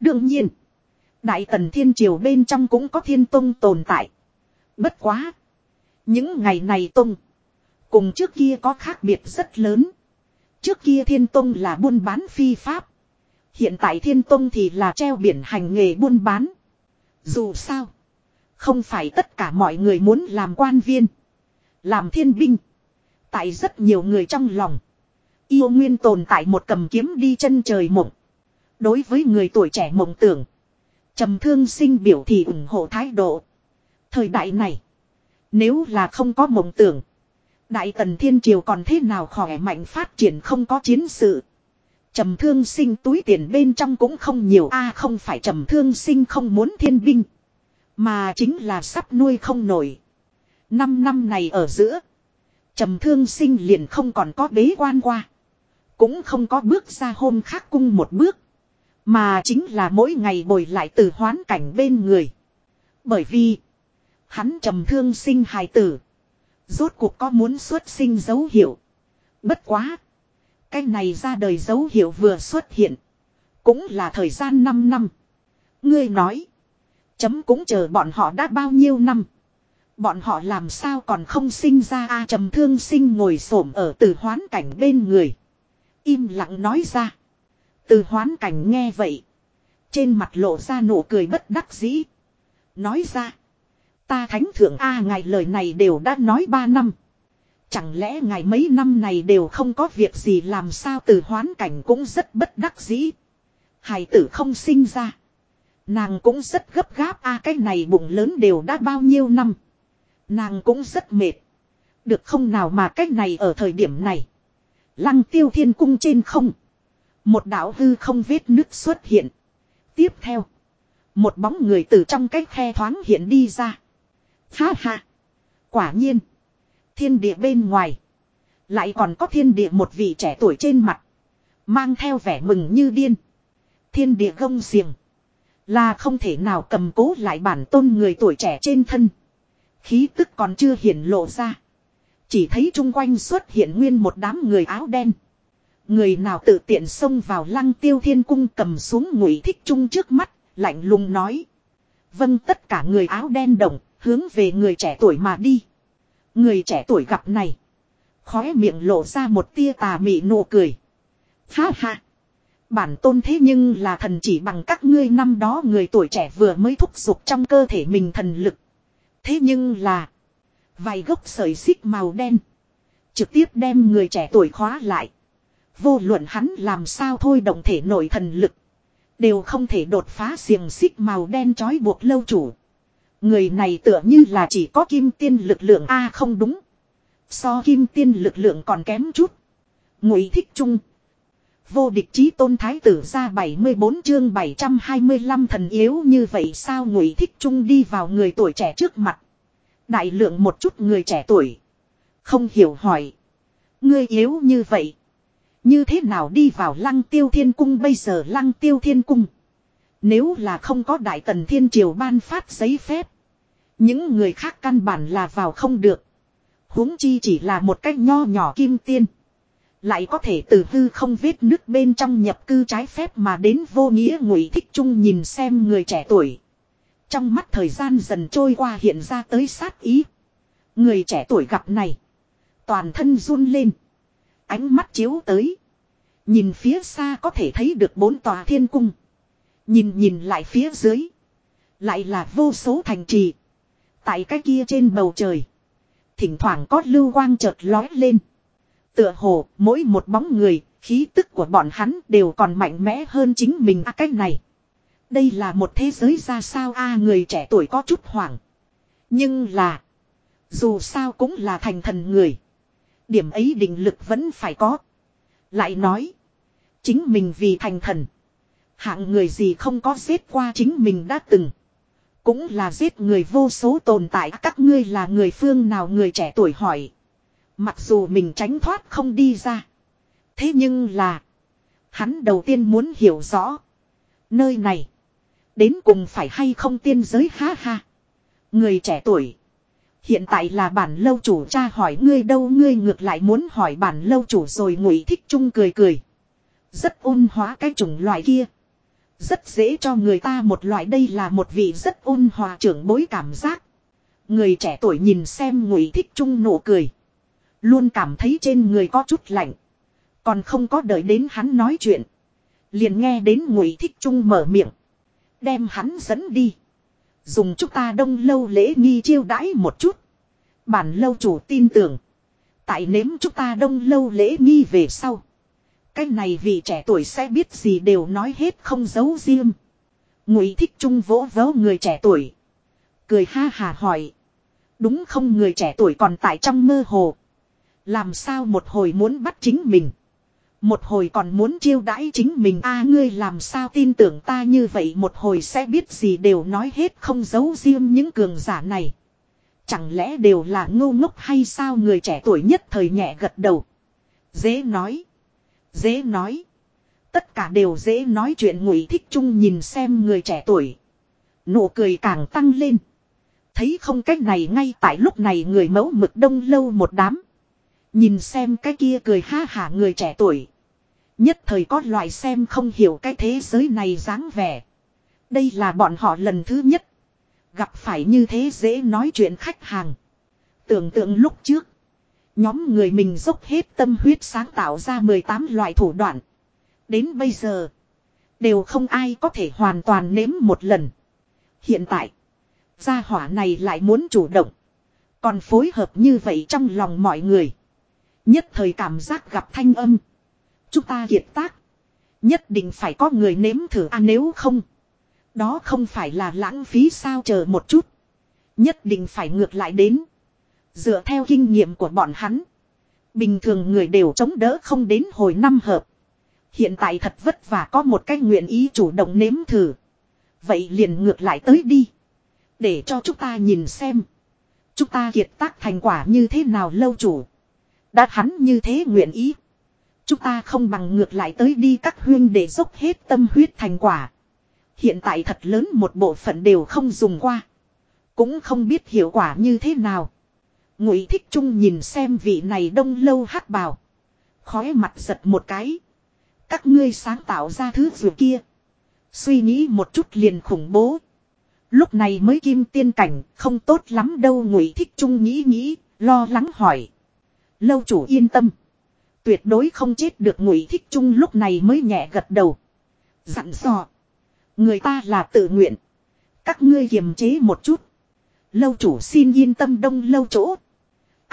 Đương nhiên. Đại Tần Thiên Triều bên trong cũng có Thiên Tông tồn tại. Bất quá. Những ngày này Tông. Cùng trước kia có khác biệt rất lớn. Trước kia Thiên Tông là buôn bán phi pháp. Hiện tại Thiên Tông thì là treo biển hành nghề buôn bán. Dù sao. Không phải tất cả mọi người muốn làm quan viên. Làm thiên binh. Tại rất nhiều người trong lòng. Yêu nguyên tồn tại một cầm kiếm đi chân trời mộng. Đối với người tuổi trẻ mộng tưởng. trầm thương sinh biểu thì ủng hộ thái độ. Thời đại này. Nếu là không có mộng tưởng. Đại tần thiên triều còn thế nào khỏe mạnh phát triển không có chiến sự. Trầm thương sinh túi tiền bên trong cũng không nhiều a, không phải trầm thương sinh không muốn thiên binh. Mà chính là sắp nuôi không nổi. Năm năm này ở giữa. Trầm thương sinh liền không còn có bế quan qua. Cũng không có bước ra hôm khác cung một bước. Mà chính là mỗi ngày bồi lại từ hoán cảnh bên người. Bởi vì. Hắn trầm thương sinh hài tử. Rốt cuộc có muốn xuất sinh dấu hiệu. Bất quá. Cái này ra đời dấu hiệu vừa xuất hiện. Cũng là thời gian 5 năm. Ngươi nói. Chấm cũng chờ bọn họ đã bao nhiêu năm. Bọn họ làm sao còn không sinh ra a trầm thương sinh ngồi xổm ở từ hoán cảnh bên người. Im lặng nói ra. Từ hoán cảnh nghe vậy. Trên mặt lộ ra nụ cười bất đắc dĩ. Nói ra. Ta thánh thượng A ngài lời này đều đã nói ba năm. Chẳng lẽ ngài mấy năm này đều không có việc gì làm sao từ hoán cảnh cũng rất bất đắc dĩ. Hải tử không sinh ra. Nàng cũng rất gấp gáp, a, cái này bụng lớn đều đã bao nhiêu năm. Nàng cũng rất mệt. Được không nào mà cách này ở thời điểm này. Lăng tiêu thiên cung trên không. Một đạo hư không vết nứt xuất hiện. Tiếp theo. Một bóng người từ trong cái khe thoáng hiện đi ra. Ha ha. Quả nhiên. Thiên địa bên ngoài. Lại còn có thiên địa một vị trẻ tuổi trên mặt. Mang theo vẻ mừng như điên. Thiên địa gông xiềng. Là không thể nào cầm cố lại bản tôn người tuổi trẻ trên thân. Khí tức còn chưa hiển lộ ra. Chỉ thấy chung quanh xuất hiện nguyên một đám người áo đen. Người nào tự tiện xông vào lăng tiêu thiên cung cầm xuống ngụy thích trung trước mắt, lạnh lùng nói. Vâng tất cả người áo đen động, hướng về người trẻ tuổi mà đi. Người trẻ tuổi gặp này. Khóe miệng lộ ra một tia tà mị nụ cười. Ha ha. Bản tôn thế nhưng là thần chỉ bằng các ngươi năm đó người tuổi trẻ vừa mới thúc giục trong cơ thể mình thần lực. Thế nhưng là. Vài gốc sợi xích màu đen. Trực tiếp đem người trẻ tuổi khóa lại. Vô luận hắn làm sao thôi động thể nội thần lực. Đều không thể đột phá xiềng xích màu đen trói buộc lâu chủ. Người này tựa như là chỉ có kim tiên lực lượng A, không đúng. So kim tiên lực lượng còn kém chút. Ngụy thích trung. Vô địch chí tôn thái tử ra 74 chương 725 thần yếu như vậy sao ngụy thích trung đi vào người tuổi trẻ trước mặt. Đại lượng một chút người trẻ tuổi. Không hiểu hỏi. Ngươi yếu như vậy. Như thế nào đi vào lăng tiêu thiên cung bây giờ lăng tiêu thiên cung. Nếu là không có đại tần thiên triều ban phát giấy phép. Những người khác căn bản là vào không được. huống chi chỉ là một cách nho nhỏ kim tiên. Lại có thể từ hư không vết nước bên trong nhập cư trái phép mà đến vô nghĩa ngụy thích chung nhìn xem người trẻ tuổi. Trong mắt thời gian dần trôi qua hiện ra tới sát ý. Người trẻ tuổi gặp này. Toàn thân run lên. Ánh mắt chiếu tới. Nhìn phía xa có thể thấy được bốn tòa thiên cung. Nhìn nhìn lại phía dưới. Lại là vô số thành trì. Tại cái kia trên bầu trời. Thỉnh thoảng có lưu quang chợt lói lên. Tựa hồ mỗi một bóng người, khí tức của bọn hắn đều còn mạnh mẽ hơn chính mình à cách này. Đây là một thế giới ra sao a người trẻ tuổi có chút hoảng. Nhưng là. Dù sao cũng là thành thần người. Điểm ấy định lực vẫn phải có. Lại nói. Chính mình vì thành thần. Hạng người gì không có xếp qua chính mình đã từng. Cũng là giết người vô số tồn tại các ngươi là người phương nào người trẻ tuổi hỏi. Mặc dù mình tránh thoát không đi ra. Thế nhưng là. Hắn đầu tiên muốn hiểu rõ. Nơi này. Đến cùng phải hay không tiên giới ha ha. Người trẻ tuổi. Hiện tại là bản lâu chủ cha hỏi ngươi đâu ngươi ngược lại muốn hỏi bản lâu chủ rồi ngụy thích trung cười cười. Rất ôn hóa cái chủng loại kia. Rất dễ cho người ta một loại đây là một vị rất ôn hòa trưởng bối cảm giác. Người trẻ tuổi nhìn xem ngụy thích trung nụ cười. Luôn cảm thấy trên người có chút lạnh. Còn không có đợi đến hắn nói chuyện. Liền nghe đến ngụy thích trung mở miệng. Đem hắn dẫn đi. Dùng chúng ta đông lâu lễ nghi chiêu đãi một chút. Bản lâu chủ tin tưởng. Tại nếm chúng ta đông lâu lễ nghi về sau. Cái này vì trẻ tuổi sẽ biết gì đều nói hết không giấu riêng. Ngụy thích trung vỗ vớ người trẻ tuổi. Cười ha hà hỏi. Đúng không người trẻ tuổi còn tại trong mơ hồ. Làm sao một hồi muốn bắt chính mình. Một hồi còn muốn chiêu đãi chính mình a, ngươi làm sao tin tưởng ta như vậy một hồi sẽ biết gì đều nói hết không giấu riêng những cường giả này. Chẳng lẽ đều là ngu ngốc hay sao người trẻ tuổi nhất thời nhẹ gật đầu. Dễ nói. Dễ nói. Tất cả đều dễ nói chuyện ngụy thích chung nhìn xem người trẻ tuổi. Nụ cười càng tăng lên. Thấy không cách này ngay tại lúc này người mẫu mực đông lâu một đám. Nhìn xem cái kia cười ha hả người trẻ tuổi. Nhất thời có loại xem không hiểu cái thế giới này dáng vẻ. Đây là bọn họ lần thứ nhất. Gặp phải như thế dễ nói chuyện khách hàng. Tưởng tượng lúc trước. Nhóm người mình dốc hết tâm huyết sáng tạo ra 18 loại thủ đoạn. Đến bây giờ. Đều không ai có thể hoàn toàn nếm một lần. Hiện tại. Gia hỏa này lại muốn chủ động. Còn phối hợp như vậy trong lòng mọi người. Nhất thời cảm giác gặp thanh âm. Chúng ta kiệt tác. Nhất định phải có người nếm thử à nếu không. Đó không phải là lãng phí sao chờ một chút. Nhất định phải ngược lại đến. Dựa theo kinh nghiệm của bọn hắn. Bình thường người đều chống đỡ không đến hồi năm hợp. Hiện tại thật vất vả có một cái nguyện ý chủ động nếm thử. Vậy liền ngược lại tới đi. Để cho chúng ta nhìn xem. Chúng ta kiệt tác thành quả như thế nào lâu chủ. Đã hắn như thế nguyện ý. Chúng ta không bằng ngược lại tới đi các huyên để dốc hết tâm huyết thành quả. Hiện tại thật lớn một bộ phận đều không dùng qua. Cũng không biết hiệu quả như thế nào. Ngụy thích trung nhìn xem vị này đông lâu hát bào. Khói mặt giật một cái. Các ngươi sáng tạo ra thứ dù kia. Suy nghĩ một chút liền khủng bố. Lúc này mới kim tiên cảnh, không tốt lắm đâu ngụy thích trung nghĩ nghĩ, lo lắng hỏi. Lâu chủ yên tâm. Tuyệt đối không chết được ngụy thích trung lúc này mới nhẹ gật đầu. Dặn dò. Người ta là tự nguyện. Các ngươi kiềm chế một chút. Lâu chủ xin yên tâm đông lâu chỗ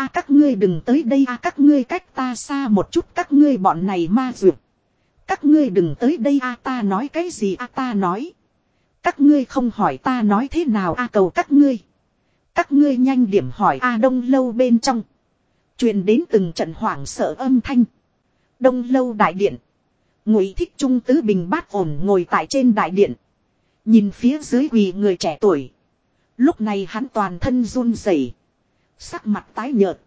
a các ngươi đừng tới đây a các ngươi cách ta xa một chút các ngươi bọn này ma dược Các ngươi đừng tới đây a ta nói cái gì a ta nói. Các ngươi không hỏi ta nói thế nào a cầu các ngươi. Các ngươi nhanh điểm hỏi a đông lâu bên trong. truyền đến từng trận hoảng sợ âm thanh. Đông lâu đại điện. Ngụy thích trung tứ bình bát ổn ngồi tại trên đại điện. Nhìn phía dưới quỳ người trẻ tuổi. Lúc này hắn toàn thân run rẩy, Sắc mặt tái nhợt.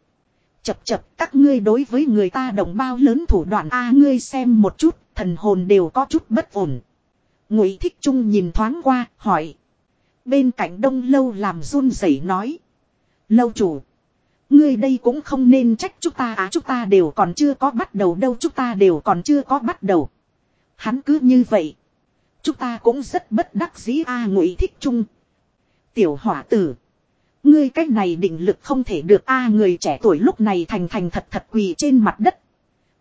Chập chập các ngươi đối với người ta đồng bao lớn thủ đoạn a ngươi xem một chút, thần hồn đều có chút bất ổn. Ngụy Thích Trung nhìn thoáng qua, hỏi. Bên cạnh đông lâu làm run rẩy nói. Lâu chủ. Ngươi đây cũng không nên trách chúng ta à chúng ta đều còn chưa có bắt đầu đâu chúng ta đều còn chưa có bắt đầu. Hắn cứ như vậy. Chúng ta cũng rất bất đắc dĩ a ngụy thích trung. Tiểu hỏa tử. Ngươi cách này định lực không thể được a người trẻ tuổi lúc này thành thành thật thật quỳ trên mặt đất.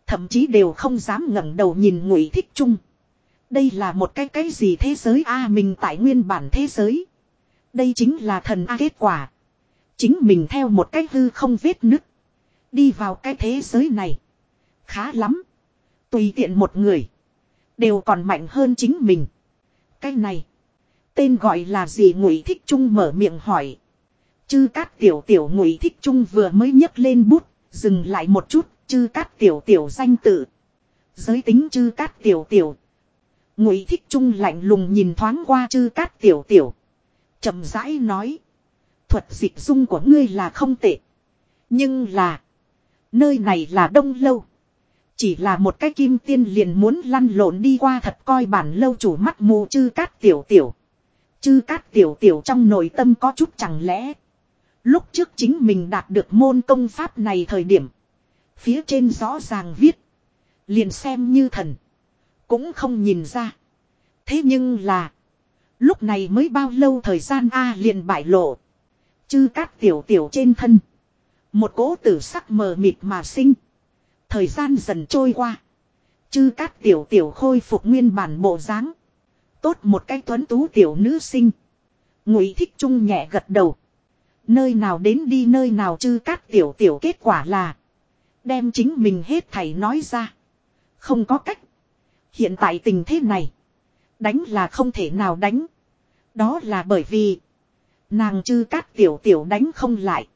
Thậm chí đều không dám ngẩng đầu nhìn ngụy thích trung. Đây là một cái cái gì thế giới a mình tại nguyên bản thế giới. Đây chính là thần a kết quả. Chính mình theo một cái hư không vết nứt. Đi vào cái thế giới này. Khá lắm. Tùy tiện một người. Đều còn mạnh hơn chính mình. Cái này. Tên gọi là gì ngụy thích trung mở miệng hỏi. Chư cát tiểu tiểu ngụy thích trung vừa mới nhấc lên bút. Dừng lại một chút. Chư cát tiểu tiểu danh tự. Giới tính chư cát tiểu tiểu. Ngụy thích trung lạnh lùng nhìn thoáng qua chư cát tiểu tiểu. chậm rãi nói. Thuật dịch dung của ngươi là không tệ. Nhưng là. Nơi này là đông lâu. Chỉ là một cái kim tiên liền muốn lăn lộn đi qua thật coi bản lâu chủ mắt mù chư cát tiểu tiểu. Chư cát tiểu tiểu trong nội tâm có chút chẳng lẽ. Lúc trước chính mình đạt được môn công pháp này thời điểm. Phía trên rõ ràng viết. Liền xem như thần. Cũng không nhìn ra. Thế nhưng là. Lúc này mới bao lâu thời gian A liền bại lộ. Chư cát tiểu tiểu trên thân. Một cỗ tử sắc mờ mịt mà sinh. Thời gian dần trôi qua. Chư cát tiểu tiểu khôi phục nguyên bản bộ dáng. Tốt một cái tuấn tú tiểu nữ sinh. Ngụy thích trung nhẹ gật đầu. Nơi nào đến đi nơi nào chư cát tiểu tiểu kết quả là. Đem chính mình hết thảy nói ra. Không có cách. Hiện tại tình thế này. Đánh là không thể nào đánh. Đó là bởi vì. Nàng chư cát tiểu tiểu đánh không lại.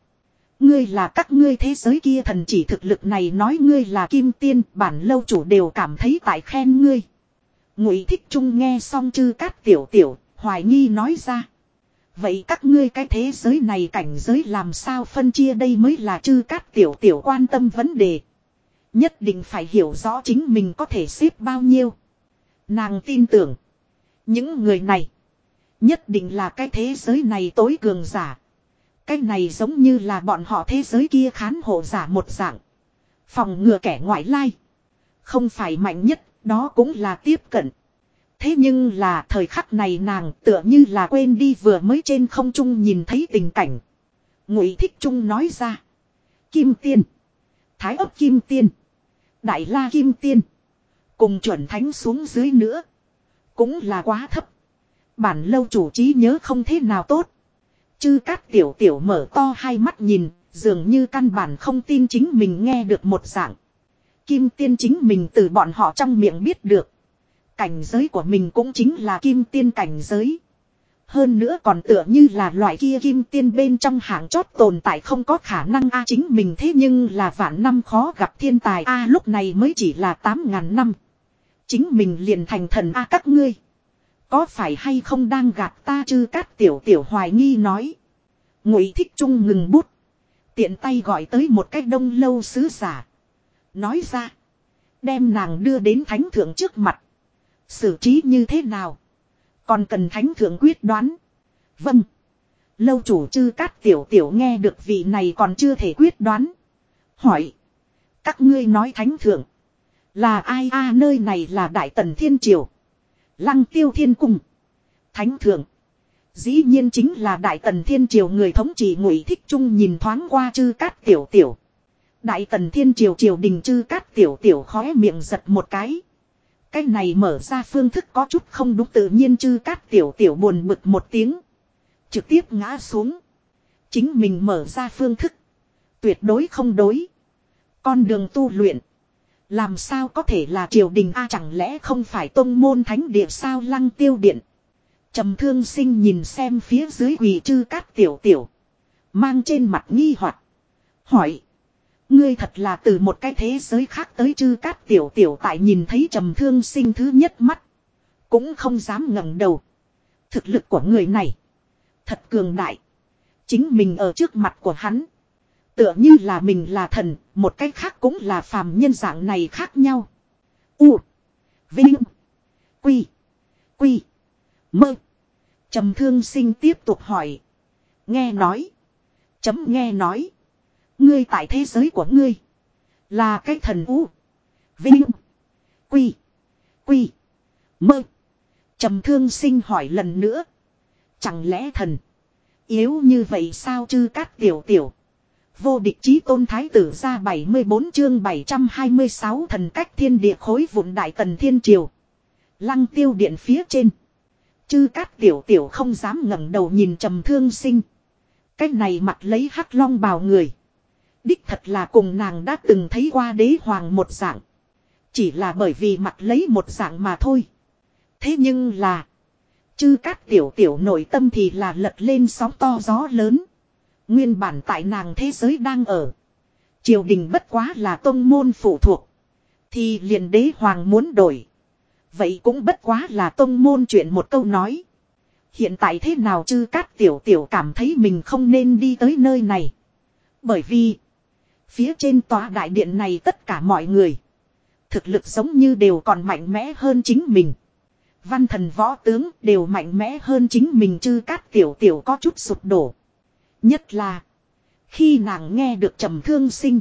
Ngươi là các ngươi thế giới kia thần chỉ thực lực này nói ngươi là kim tiên bản lâu chủ đều cảm thấy tại khen ngươi. Ngụy thích trung nghe xong chư cát tiểu tiểu, hoài nghi nói ra. Vậy các ngươi cái thế giới này cảnh giới làm sao phân chia đây mới là chư cát tiểu tiểu quan tâm vấn đề. Nhất định phải hiểu rõ chính mình có thể xếp bao nhiêu. Nàng tin tưởng. Những người này. Nhất định là cái thế giới này tối cường giả. Cái này giống như là bọn họ thế giới kia khán hộ giả một dạng. Phòng ngừa kẻ ngoại lai. Không phải mạnh nhất, đó cũng là tiếp cận. Thế nhưng là thời khắc này nàng tựa như là quên đi vừa mới trên không trung nhìn thấy tình cảnh. Ngụy Thích Trung nói ra. Kim Tiên. Thái ấp Kim Tiên. Đại La Kim Tiên. Cùng chuẩn thánh xuống dưới nữa. Cũng là quá thấp. Bản lâu chủ trí nhớ không thế nào tốt. Chư cát tiểu tiểu mở to hai mắt nhìn, dường như căn bản không tin chính mình nghe được một dạng. Kim tiên chính mình từ bọn họ trong miệng biết được. Cảnh giới của mình cũng chính là kim tiên cảnh giới. Hơn nữa còn tựa như là loại kia kim tiên bên trong hạng chót tồn tại không có khả năng a chính mình thế nhưng là vạn năm khó gặp thiên tài a, lúc này mới chỉ là tám ngàn năm. Chính mình liền thành thần a, các ngươi. Có phải hay không đang gạt ta chứ cát tiểu tiểu hoài nghi nói. Ngụy thích trung ngừng bút. Tiện tay gọi tới một cách đông lâu sứ giả. Nói ra. Đem nàng đưa đến thánh thượng trước mặt. Xử trí như thế nào? Còn cần thánh thượng quyết đoán. Vâng. Lâu chủ chư cát tiểu tiểu nghe được vị này còn chưa thể quyết đoán. Hỏi. Các ngươi nói thánh thượng. Là ai a, nơi này là đại tần thiên triều. Lăng tiêu thiên cung. Thánh thượng. Dĩ nhiên chính là đại tần thiên triều người thống trị ngụy thích trung nhìn thoáng qua chư cát tiểu tiểu. Đại tần thiên triều triều đình chư cát tiểu tiểu khóe miệng giật một cái. Cái này mở ra phương thức có chút không đúng tự nhiên chư cát tiểu tiểu buồn bực một tiếng. Trực tiếp ngã xuống. Chính mình mở ra phương thức. Tuyệt đối không đối. Con đường tu luyện. Làm sao có thể là triều đình a chẳng lẽ không phải tông môn thánh địa sao lăng tiêu điện. trầm thương sinh nhìn xem phía dưới quỳ chư cát tiểu tiểu. Mang trên mặt nghi hoặc Hỏi. Ngươi thật là từ một cái thế giới khác tới chư cát tiểu tiểu tại nhìn thấy trầm thương sinh thứ nhất mắt. Cũng không dám ngẩng đầu. Thực lực của người này. Thật cường đại. Chính mình ở trước mặt của hắn. Tựa như là mình là thần, một cách khác cũng là phàm nhân dạng này khác nhau. U. Vinh. Quy. Quy. Mơ. trầm thương sinh tiếp tục hỏi. Nghe nói. Chấm nghe nói. Ngươi tại thế giới của ngươi. Là cái thần ú. Vinh. Quy. Quy. Mơ. trầm thương sinh hỏi lần nữa. Chẳng lẽ thần. Yếu như vậy sao chư cát tiểu tiểu. Vô địch chí tôn thái tử ra 74 chương 726 thần cách thiên địa khối vụn đại tần thiên triều. Lăng tiêu điện phía trên. Chư cát tiểu tiểu không dám ngẩng đầu nhìn trầm thương sinh. Cách này mặt lấy hắc long bào người. Đích thật là cùng nàng đã từng thấy qua đế hoàng một dạng. Chỉ là bởi vì mặt lấy một dạng mà thôi. Thế nhưng là. Chư cát tiểu tiểu nội tâm thì là lật lên sóng to gió lớn. Nguyên bản tại nàng thế giới đang ở. Triều đình bất quá là tông môn phụ thuộc. Thì liền đế hoàng muốn đổi. Vậy cũng bất quá là tông môn chuyện một câu nói. Hiện tại thế nào chư cát tiểu tiểu cảm thấy mình không nên đi tới nơi này. Bởi vì. Phía trên tòa đại điện này tất cả mọi người. Thực lực giống như đều còn mạnh mẽ hơn chính mình. Văn thần võ tướng đều mạnh mẽ hơn chính mình chư cát tiểu tiểu có chút sụp đổ. Nhất là. Khi nàng nghe được trầm thương sinh.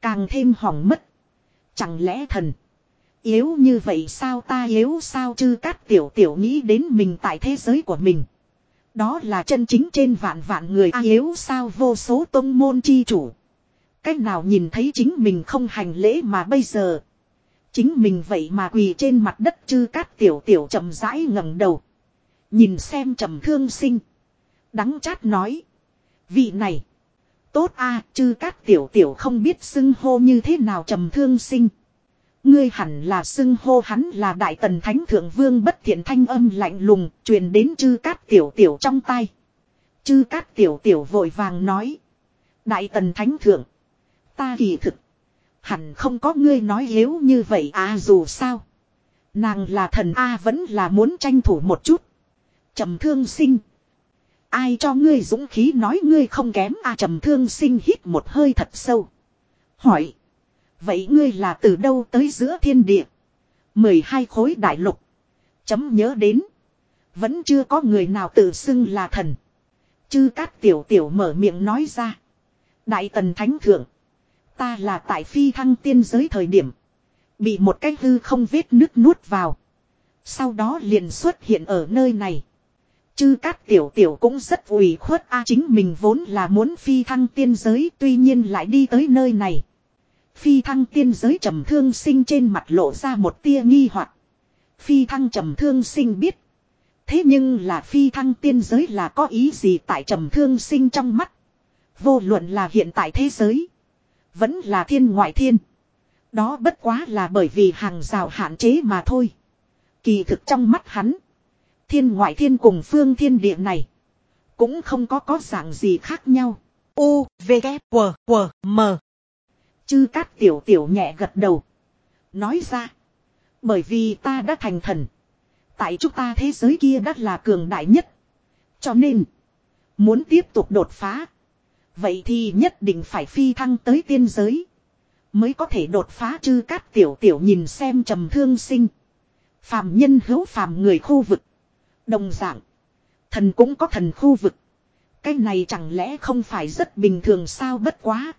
Càng thêm hỏng mất. Chẳng lẽ thần. Yếu như vậy sao ta yếu sao chư cát tiểu tiểu nghĩ đến mình tại thế giới của mình. Đó là chân chính trên vạn vạn người a, yếu sao vô số tông môn chi chủ. Cách nào nhìn thấy chính mình không hành lễ mà bây giờ. Chính mình vậy mà quỳ trên mặt đất chư cát tiểu tiểu chậm rãi ngẩng đầu. Nhìn xem trầm thương sinh. Đắng chát nói. Vị này. Tốt a, chư cát tiểu tiểu không biết xưng hô như thế nào trầm thương sinh. Ngươi hẳn là xưng hô hắn là đại tần thánh thượng vương bất thiện thanh âm lạnh lùng, truyền đến chư cát tiểu tiểu trong tay. Chư cát tiểu tiểu vội vàng nói. Đại tần thánh thượng. Ta kỳ thực. Hẳn không có ngươi nói yếu như vậy à dù sao. Nàng là thần A vẫn là muốn tranh thủ một chút. trầm thương sinh. Ai cho ngươi dũng khí nói ngươi không kém A trầm thương sinh hít một hơi thật sâu. Hỏi. Vậy ngươi là từ đâu tới giữa thiên địa? 12 khối đại lục. Chấm nhớ đến. Vẫn chưa có người nào tự xưng là thần. Chư cát tiểu tiểu mở miệng nói ra. Đại tần thánh thượng. Ta là tại phi thăng tiên giới thời điểm. Bị một cái hư không vết nước nuốt vào. Sau đó liền xuất hiện ở nơi này. Chư cát tiểu tiểu cũng rất ủy khuất, a, chính mình vốn là muốn phi thăng tiên giới, tuy nhiên lại đi tới nơi này. Phi thăng tiên giới trầm thương sinh trên mặt lộ ra một tia nghi hoặc. Phi thăng trầm thương sinh biết. Thế nhưng là phi thăng tiên giới là có ý gì tại trầm thương sinh trong mắt. Vô luận là hiện tại thế giới. Vẫn là thiên ngoại thiên. Đó bất quá là bởi vì hàng rào hạn chế mà thôi. Kỳ thực trong mắt hắn. Thiên ngoại thiên cùng phương thiên địa này. Cũng không có có dạng gì khác nhau. U, V, K, W, W, M. Chư cát tiểu tiểu nhẹ gật đầu. Nói ra. Bởi vì ta đã thành thần. Tại chúng ta thế giới kia đã là cường đại nhất. Cho nên. Muốn tiếp tục đột phá. Vậy thì nhất định phải phi thăng tới tiên giới. Mới có thể đột phá chư cát tiểu tiểu nhìn xem trầm thương sinh. Phàm nhân hữu phàm người khu vực. Đồng dạng. Thần cũng có thần khu vực. Cái này chẳng lẽ không phải rất bình thường sao bất quá.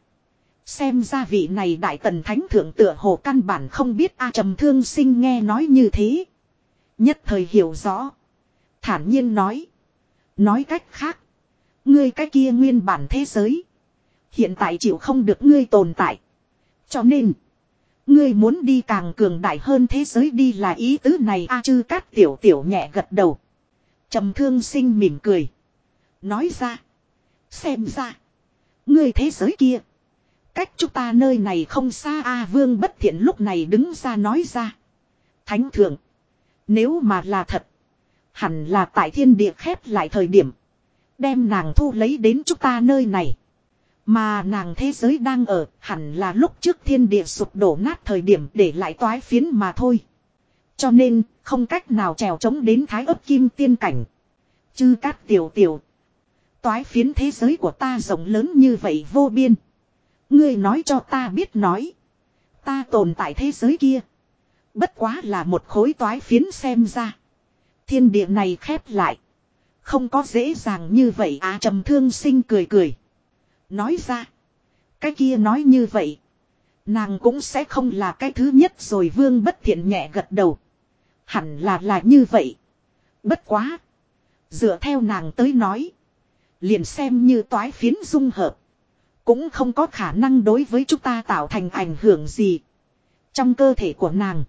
Xem ra vị này đại tần thánh thượng tựa hồ căn bản không biết a trầm thương sinh nghe nói như thế. Nhất thời hiểu rõ. Thản nhiên nói. Nói cách khác. Ngươi cái kia nguyên bản thế giới. Hiện tại chịu không được ngươi tồn tại. Cho nên. Ngươi muốn đi càng cường đại hơn thế giới đi là ý tứ này a chư cát tiểu tiểu nhẹ gật đầu. trầm thương sinh mỉm cười. Nói ra. Xem ra. Ngươi thế giới kia. Cách chúng ta nơi này không xa A Vương bất thiện lúc này đứng ra nói ra. Thánh thượng. Nếu mà là thật. Hẳn là tại thiên địa khép lại thời điểm. Đem nàng thu lấy đến chúng ta nơi này. Mà nàng thế giới đang ở, hẳn là lúc trước thiên địa sụp đổ nát thời điểm để lại toái phiến mà thôi. Cho nên, không cách nào trèo trống đến thái ấp kim tiên cảnh. Chư cát tiểu tiểu. Toái phiến thế giới của ta rộng lớn như vậy vô biên. Ngươi nói cho ta biết nói. Ta tồn tại thế giới kia. Bất quá là một khối toái phiến xem ra. Thiên địa này khép lại. Không có dễ dàng như vậy à trầm thương sinh cười cười. Nói ra. Cái kia nói như vậy. Nàng cũng sẽ không là cái thứ nhất rồi vương bất thiện nhẹ gật đầu. Hẳn là là như vậy. Bất quá. Dựa theo nàng tới nói. Liền xem như toái phiến dung hợp. Cũng không có khả năng đối với chúng ta tạo thành ảnh hưởng gì. Trong cơ thể của nàng.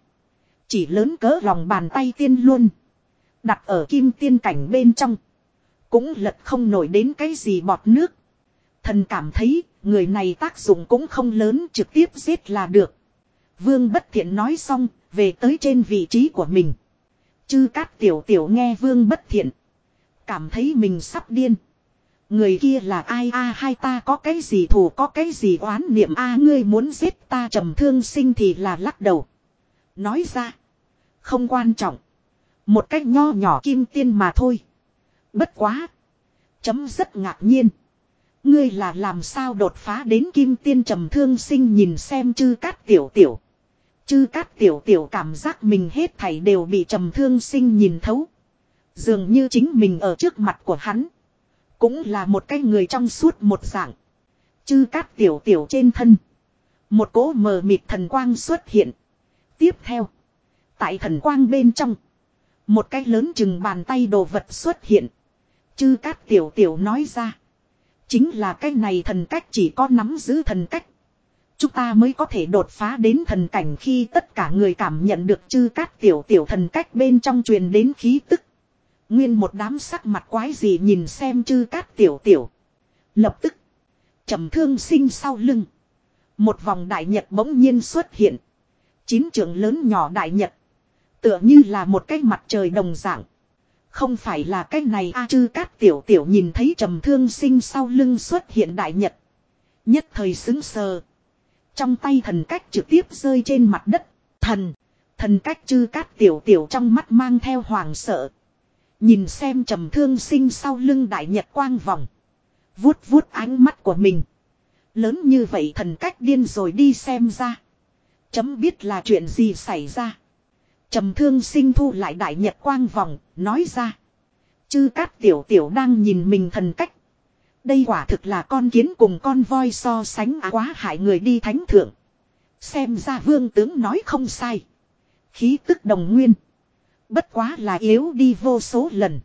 Chỉ lớn cỡ lòng bàn tay tiên luôn. Đặt ở kim tiên cảnh bên trong. Cũng lật không nổi đến cái gì bọt nước. Thần cảm thấy người này tác dụng cũng không lớn trực tiếp giết là được. Vương bất thiện nói xong, về tới trên vị trí của mình. Chư cát tiểu tiểu nghe vương bất thiện. Cảm thấy mình sắp điên. Người kia là ai a hai ta có cái gì thù có cái gì oán niệm a ngươi muốn giết ta trầm thương sinh thì là lắc đầu. Nói ra. Không quan trọng. Một cách nho nhỏ kim tiên mà thôi. Bất quá. Chấm rất ngạc nhiên. Ngươi là làm sao đột phá đến kim tiên trầm thương sinh nhìn xem chư cát tiểu tiểu. Chư cát tiểu tiểu cảm giác mình hết thảy đều bị trầm thương sinh nhìn thấu. Dường như chính mình ở trước mặt của hắn. Cũng là một cái người trong suốt một dạng. Chư cát tiểu tiểu trên thân. Một cỗ mờ mịt thần quang xuất hiện. Tiếp theo. Tại thần quang bên trong. Một cái lớn chừng bàn tay đồ vật xuất hiện. Chư cát tiểu tiểu nói ra. Chính là cái này thần cách chỉ có nắm giữ thần cách. Chúng ta mới có thể đột phá đến thần cảnh khi tất cả người cảm nhận được chư cát tiểu tiểu thần cách bên trong truyền đến khí tức. Nguyên một đám sắc mặt quái gì nhìn xem chư cát tiểu tiểu. Lập tức. trầm thương sinh sau lưng. Một vòng đại nhật bỗng nhiên xuất hiện. Chín trưởng lớn nhỏ đại nhật. Tựa như là một cái mặt trời đồng dạng. Không phải là cái này a chư cát tiểu tiểu nhìn thấy trầm thương sinh sau lưng xuất hiện đại nhật. Nhất thời xứng sờ. Trong tay thần cách trực tiếp rơi trên mặt đất. Thần. Thần cách chư cát tiểu tiểu trong mắt mang theo hoàng sợ. Nhìn xem trầm thương sinh sau lưng đại nhật quang vòng. Vuốt vuốt ánh mắt của mình. Lớn như vậy thần cách điên rồi đi xem ra. Chấm biết là chuyện gì xảy ra. Trầm thương sinh thu lại đại nhật quang vòng, nói ra. Chư cát tiểu tiểu đang nhìn mình thần cách. Đây quả thực là con kiến cùng con voi so sánh quá hại người đi thánh thượng. Xem ra vương tướng nói không sai. Khí tức đồng nguyên. Bất quá là yếu đi vô số lần.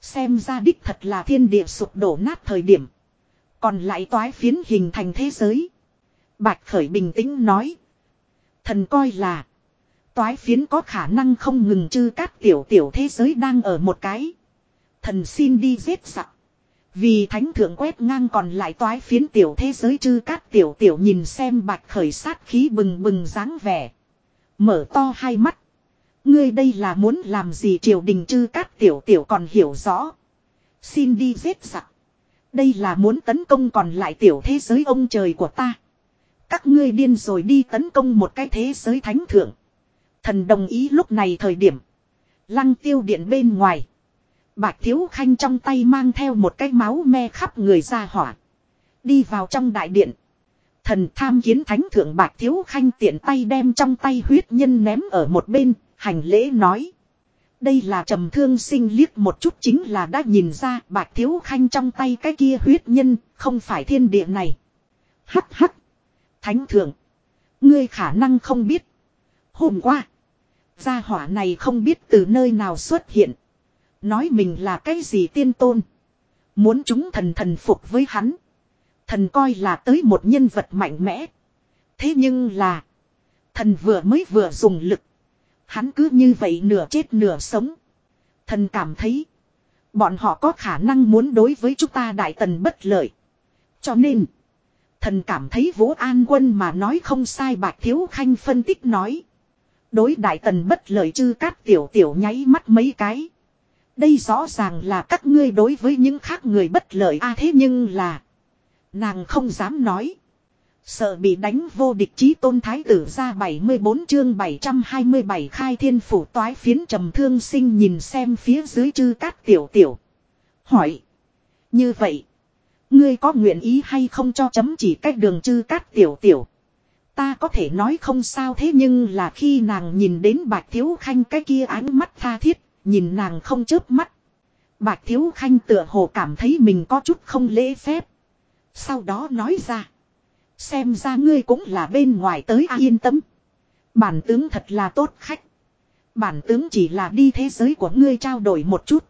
Xem ra đích thật là thiên địa sụp đổ nát thời điểm. Còn lại toái phiến hình thành thế giới. Bạch Khởi bình tĩnh nói. Thần coi là. Toái phiến có khả năng không ngừng chư cát tiểu tiểu thế giới đang ở một cái. Thần xin đi giết sặc. Vì thánh thượng quét ngang còn lại toái phiến tiểu thế giới chư cát tiểu tiểu nhìn xem bạch khởi sát khí bừng bừng dáng vẻ. Mở to hai mắt. Ngươi đây là muốn làm gì triều đình chư cát tiểu tiểu còn hiểu rõ. Xin đi giết sặc. Đây là muốn tấn công còn lại tiểu thế giới ông trời của ta. Các ngươi điên rồi đi tấn công một cái thế giới thánh thượng. Thần đồng ý lúc này thời điểm. Lăng tiêu điện bên ngoài. Bạch Thiếu Khanh trong tay mang theo một cái máu me khắp người ra hỏa. Đi vào trong đại điện. Thần tham kiến thánh thượng Bạch Thiếu Khanh tiện tay đem trong tay huyết nhân ném ở một bên, hành lễ nói. Đây là trầm thương sinh liếc một chút chính là đã nhìn ra Bạch Thiếu Khanh trong tay cái kia huyết nhân, không phải thiên địa này. Hắc hắc. Thánh thượng. Ngươi khả năng không biết. Hôm qua. Gia hỏa này không biết từ nơi nào xuất hiện. Nói mình là cái gì tiên tôn. Muốn chúng thần thần phục với hắn. Thần coi là tới một nhân vật mạnh mẽ. Thế nhưng là. Thần vừa mới vừa dùng lực. Hắn cứ như vậy nửa chết nửa sống. Thần cảm thấy. Bọn họ có khả năng muốn đối với chúng ta đại tần bất lợi. Cho nên. Thần cảm thấy Vũ An Quân mà nói không sai Bạch Thiếu Khanh phân tích nói. Đối đại tần bất lợi chư cát tiểu tiểu nháy mắt mấy cái. Đây rõ ràng là các ngươi đối với những khác người bất lợi a à, thế nhưng là. Nàng không dám nói. Sợ bị đánh vô địch chí tôn thái tử ra 74 chương 727 khai thiên phủ toái phiến trầm thương sinh nhìn xem phía dưới chư cát tiểu tiểu. Hỏi. Như vậy. Ngươi có nguyện ý hay không cho chấm chỉ cách đường chư cát tiểu tiểu. Ta có thể nói không sao thế nhưng là khi nàng nhìn đến bạch thiếu khanh cái kia ánh mắt tha thiết, nhìn nàng không chớp mắt. Bạch thiếu khanh tựa hồ cảm thấy mình có chút không lễ phép. Sau đó nói ra. Xem ra ngươi cũng là bên ngoài tới à yên tâm. Bản tướng thật là tốt khách. Bản tướng chỉ là đi thế giới của ngươi trao đổi một chút.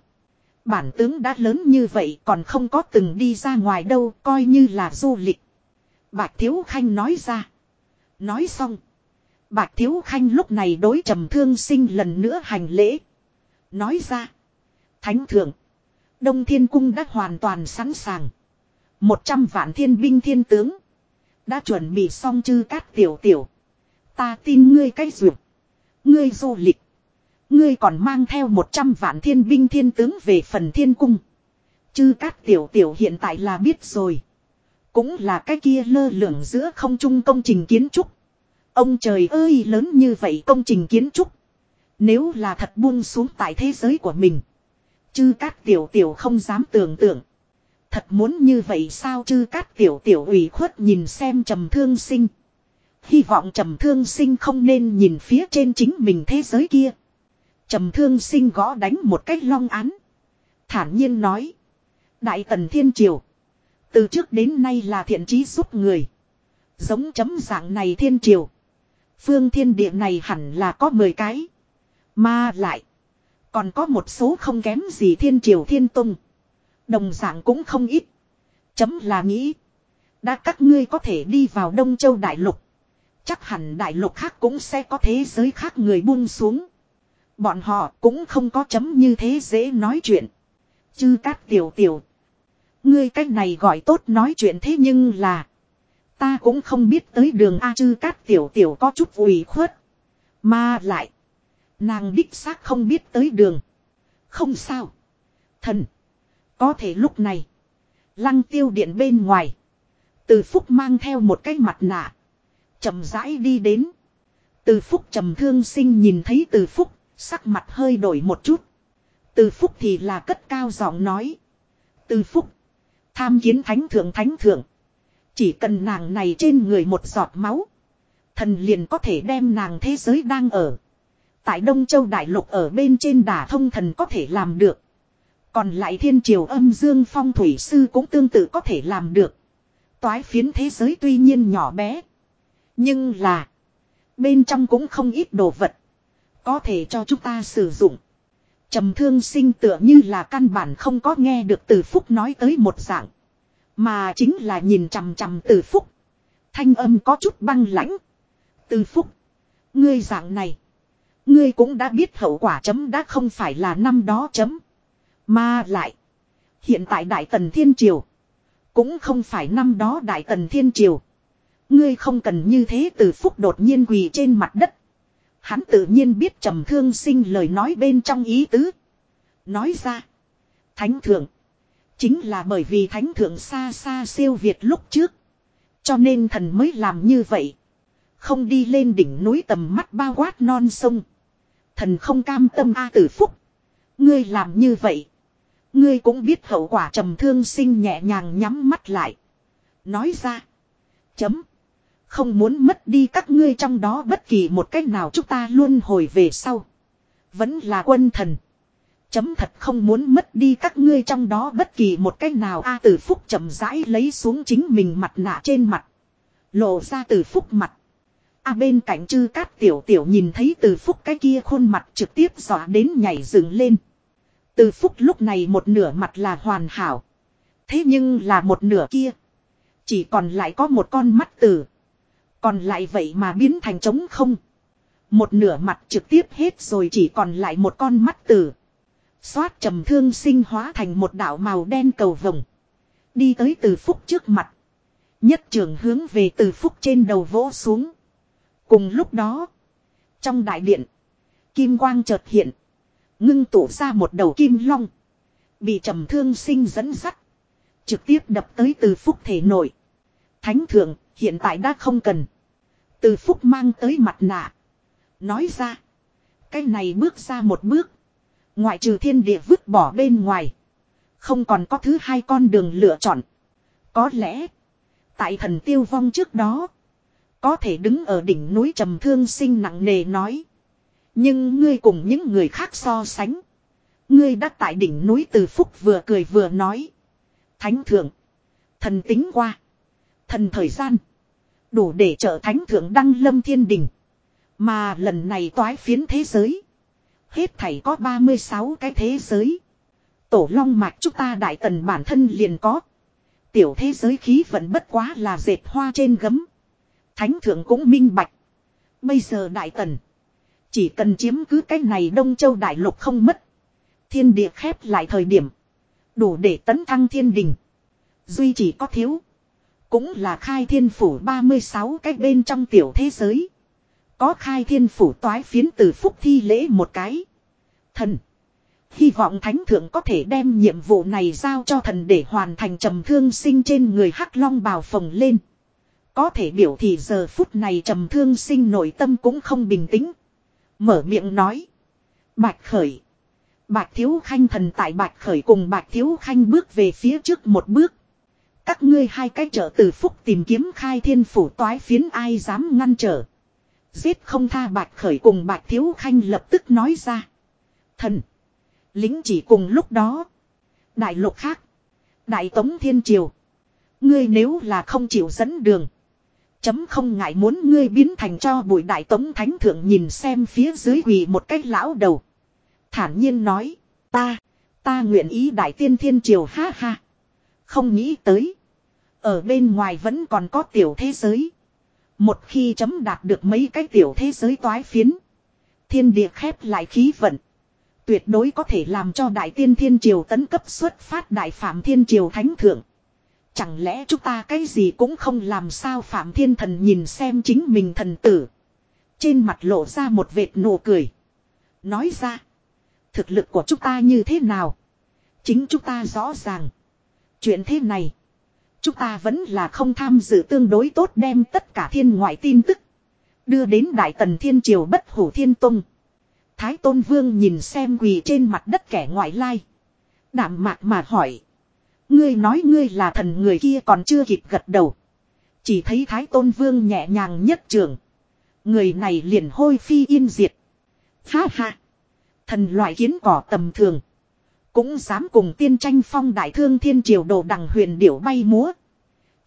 Bản tướng đã lớn như vậy còn không có từng đi ra ngoài đâu coi như là du lịch. Bạch Thiếu Khanh nói ra. Nói xong. Bạch Thiếu Khanh lúc này đối trầm thương sinh lần nữa hành lễ. Nói ra. Thánh thượng. Đông Thiên Cung đã hoàn toàn sẵn sàng. Một trăm vạn thiên binh thiên tướng. Đã chuẩn bị xong chư cát tiểu tiểu. Ta tin ngươi cái duyệt. Ngươi du lịch. Ngươi còn mang theo một trăm vạn thiên binh thiên tướng về phần thiên cung. Chư cát tiểu tiểu hiện tại là biết rồi. Cũng là cái kia lơ lửng giữa không trung công trình kiến trúc. Ông trời ơi, lớn như vậy công trình kiến trúc. Nếu là thật buông xuống tại thế giới của mình. Chư cát tiểu tiểu không dám tưởng tượng. Thật muốn như vậy sao chư cát tiểu tiểu ủy khuất nhìn xem trầm thương sinh. Hy vọng trầm thương sinh không nên nhìn phía trên chính mình thế giới kia. Trầm thương sinh gõ đánh một cách long án. Thản nhiên nói. Đại tần thiên triều. Từ trước đến nay là thiện trí giúp người. Giống chấm dạng này thiên triều. Phương thiên địa này hẳn là có 10 cái. Mà lại. Còn có một số không kém gì thiên triều thiên tung. Đồng dạng cũng không ít. Chấm là nghĩ. Đã các ngươi có thể đi vào Đông Châu Đại Lục. Chắc hẳn Đại Lục khác cũng sẽ có thế giới khác người buông xuống. Bọn họ cũng không có chấm như thế dễ nói chuyện. Chư cát tiểu tiểu. Ngươi cách này gọi tốt nói chuyện thế nhưng là. Ta cũng không biết tới đường A chư cát tiểu tiểu có chút ủy khuất. Mà lại. Nàng đích xác không biết tới đường. Không sao. Thần. Có thể lúc này. Lăng tiêu điện bên ngoài. Từ phúc mang theo một cái mặt nạ. chậm rãi đi đến. Từ phúc trầm thương sinh nhìn thấy từ phúc. Sắc mặt hơi đổi một chút. Từ phúc thì là cất cao giọng nói. Từ phúc. Tham kiến thánh thượng thánh thượng. Chỉ cần nàng này trên người một giọt máu. Thần liền có thể đem nàng thế giới đang ở. Tại Đông Châu Đại Lục ở bên trên đả thông thần có thể làm được. Còn lại thiên triều âm dương phong thủy sư cũng tương tự có thể làm được. Toái phiến thế giới tuy nhiên nhỏ bé. Nhưng là. Bên trong cũng không ít đồ vật. Có thể cho chúng ta sử dụng. trầm thương sinh tựa như là căn bản không có nghe được từ phúc nói tới một dạng. Mà chính là nhìn chằm chằm từ phúc. Thanh âm có chút băng lãnh. Từ phúc. Ngươi dạng này. Ngươi cũng đã biết hậu quả chấm đã không phải là năm đó chấm. Mà lại. Hiện tại Đại Tần Thiên Triều. Cũng không phải năm đó Đại Tần Thiên Triều. Ngươi không cần như thế từ phúc đột nhiên quỳ trên mặt đất. Hắn tự nhiên biết trầm thương sinh lời nói bên trong ý tứ. Nói ra. Thánh thượng. Chính là bởi vì thánh thượng xa xa siêu việt lúc trước. Cho nên thần mới làm như vậy. Không đi lên đỉnh núi tầm mắt bao quát non sông. Thần không cam tâm A tử phúc. Ngươi làm như vậy. Ngươi cũng biết hậu quả trầm thương sinh nhẹ nhàng nhắm mắt lại. Nói ra. Chấm. Không muốn mất đi các ngươi trong đó bất kỳ một cách nào chúng ta luôn hồi về sau. Vẫn là quân thần. Chấm thật không muốn mất đi các ngươi trong đó bất kỳ một cách nào A tử phúc chậm rãi lấy xuống chính mình mặt nạ trên mặt. Lộ ra từ phúc mặt. A bên cạnh chư cát tiểu tiểu nhìn thấy từ phúc cái kia khuôn mặt trực tiếp dọa đến nhảy dựng lên. Từ phúc lúc này một nửa mặt là hoàn hảo. Thế nhưng là một nửa kia. Chỉ còn lại có một con mắt tử. Còn lại vậy mà biến thành trống không. Một nửa mặt trực tiếp hết rồi chỉ còn lại một con mắt tử. Xoát trầm thương sinh hóa thành một đảo màu đen cầu vồng. Đi tới từ phúc trước mặt. Nhất trường hướng về từ phúc trên đầu vỗ xuống. Cùng lúc đó. Trong đại điện. Kim quang chợt hiện. Ngưng tụ ra một đầu kim long. Bị trầm thương sinh dẫn dắt. Trực tiếp đập tới từ phúc thể nội. Thánh thượng, hiện tại đã không cần. Từ phúc mang tới mặt nạ. Nói ra. Cái này bước ra một bước. Ngoại trừ thiên địa vứt bỏ bên ngoài. Không còn có thứ hai con đường lựa chọn. Có lẽ. Tại thần tiêu vong trước đó. Có thể đứng ở đỉnh núi trầm thương sinh nặng nề nói. Nhưng ngươi cùng những người khác so sánh. Ngươi đã tại đỉnh núi từ phúc vừa cười vừa nói. Thánh thượng. Thần tính qua. Thần thời gian. Đủ để trở thánh thượng đăng lâm thiên đình. Mà lần này toái phiến thế giới. Hết thảy có 36 cái thế giới. Tổ long mạch chúng ta đại tần bản thân liền có. Tiểu thế giới khí vận bất quá là dệt hoa trên gấm. Thánh thượng cũng minh bạch. Bây giờ đại tần. Chỉ cần chiếm cứ cái này Đông Châu Đại Lục không mất. Thiên địa khép lại thời điểm. Đủ để tấn thăng thiên đình. Duy chỉ có thiếu. Cũng là khai thiên phủ 36 cái bên trong tiểu thế giới. Có khai thiên phủ toái phiến từ phúc thi lễ một cái. Thần. Hy vọng thánh thượng có thể đem nhiệm vụ này giao cho thần để hoàn thành trầm thương sinh trên người hắc long bào phồng lên. Có thể biểu thị giờ phút này trầm thương sinh nội tâm cũng không bình tĩnh. Mở miệng nói. Bạch khởi. Bạch thiếu khanh thần tại bạch khởi cùng bạch thiếu khanh bước về phía trước một bước. Các ngươi hai cái trợ từ phúc tìm kiếm khai thiên phủ toái phiến ai dám ngăn trở. Giết không tha bạch khởi cùng bạch thiếu khanh lập tức nói ra. Thần. Lính chỉ cùng lúc đó. Đại lục khác. Đại tống thiên triều. Ngươi nếu là không chịu dẫn đường. Chấm không ngại muốn ngươi biến thành cho bụi đại tống thánh thượng nhìn xem phía dưới quỳ một cách lão đầu. Thản nhiên nói. Ta. Ta nguyện ý đại tiên thiên triều ha ha. Không nghĩ tới. Ở bên ngoài vẫn còn có tiểu thế giới. Một khi chấm đạt được mấy cái tiểu thế giới toái phiến. Thiên địa khép lại khí vận. Tuyệt đối có thể làm cho đại tiên thiên triều tấn cấp xuất phát đại phạm thiên triều thánh thượng. Chẳng lẽ chúng ta cái gì cũng không làm sao phạm thiên thần nhìn xem chính mình thần tử. Trên mặt lộ ra một vệt nụ cười. Nói ra. Thực lực của chúng ta như thế nào? Chính chúng ta rõ ràng. Chuyện thế này. Chúng ta vẫn là không tham dự tương đối tốt đem tất cả thiên ngoại tin tức. Đưa đến Đại Tần Thiên Triều bất hủ Thiên Tông. Thái Tôn Vương nhìn xem quỳ trên mặt đất kẻ ngoại lai. Đảm mạc mà hỏi. Ngươi nói ngươi là thần người kia còn chưa kịp gật đầu. Chỉ thấy Thái Tôn Vương nhẹ nhàng nhất trường. Người này liền hôi phi yên diệt. Ha ha. Thần loại kiến cỏ tầm thường. Cũng dám cùng tiên tranh phong đại thương thiên triều đồ đằng huyền điểu bay múa.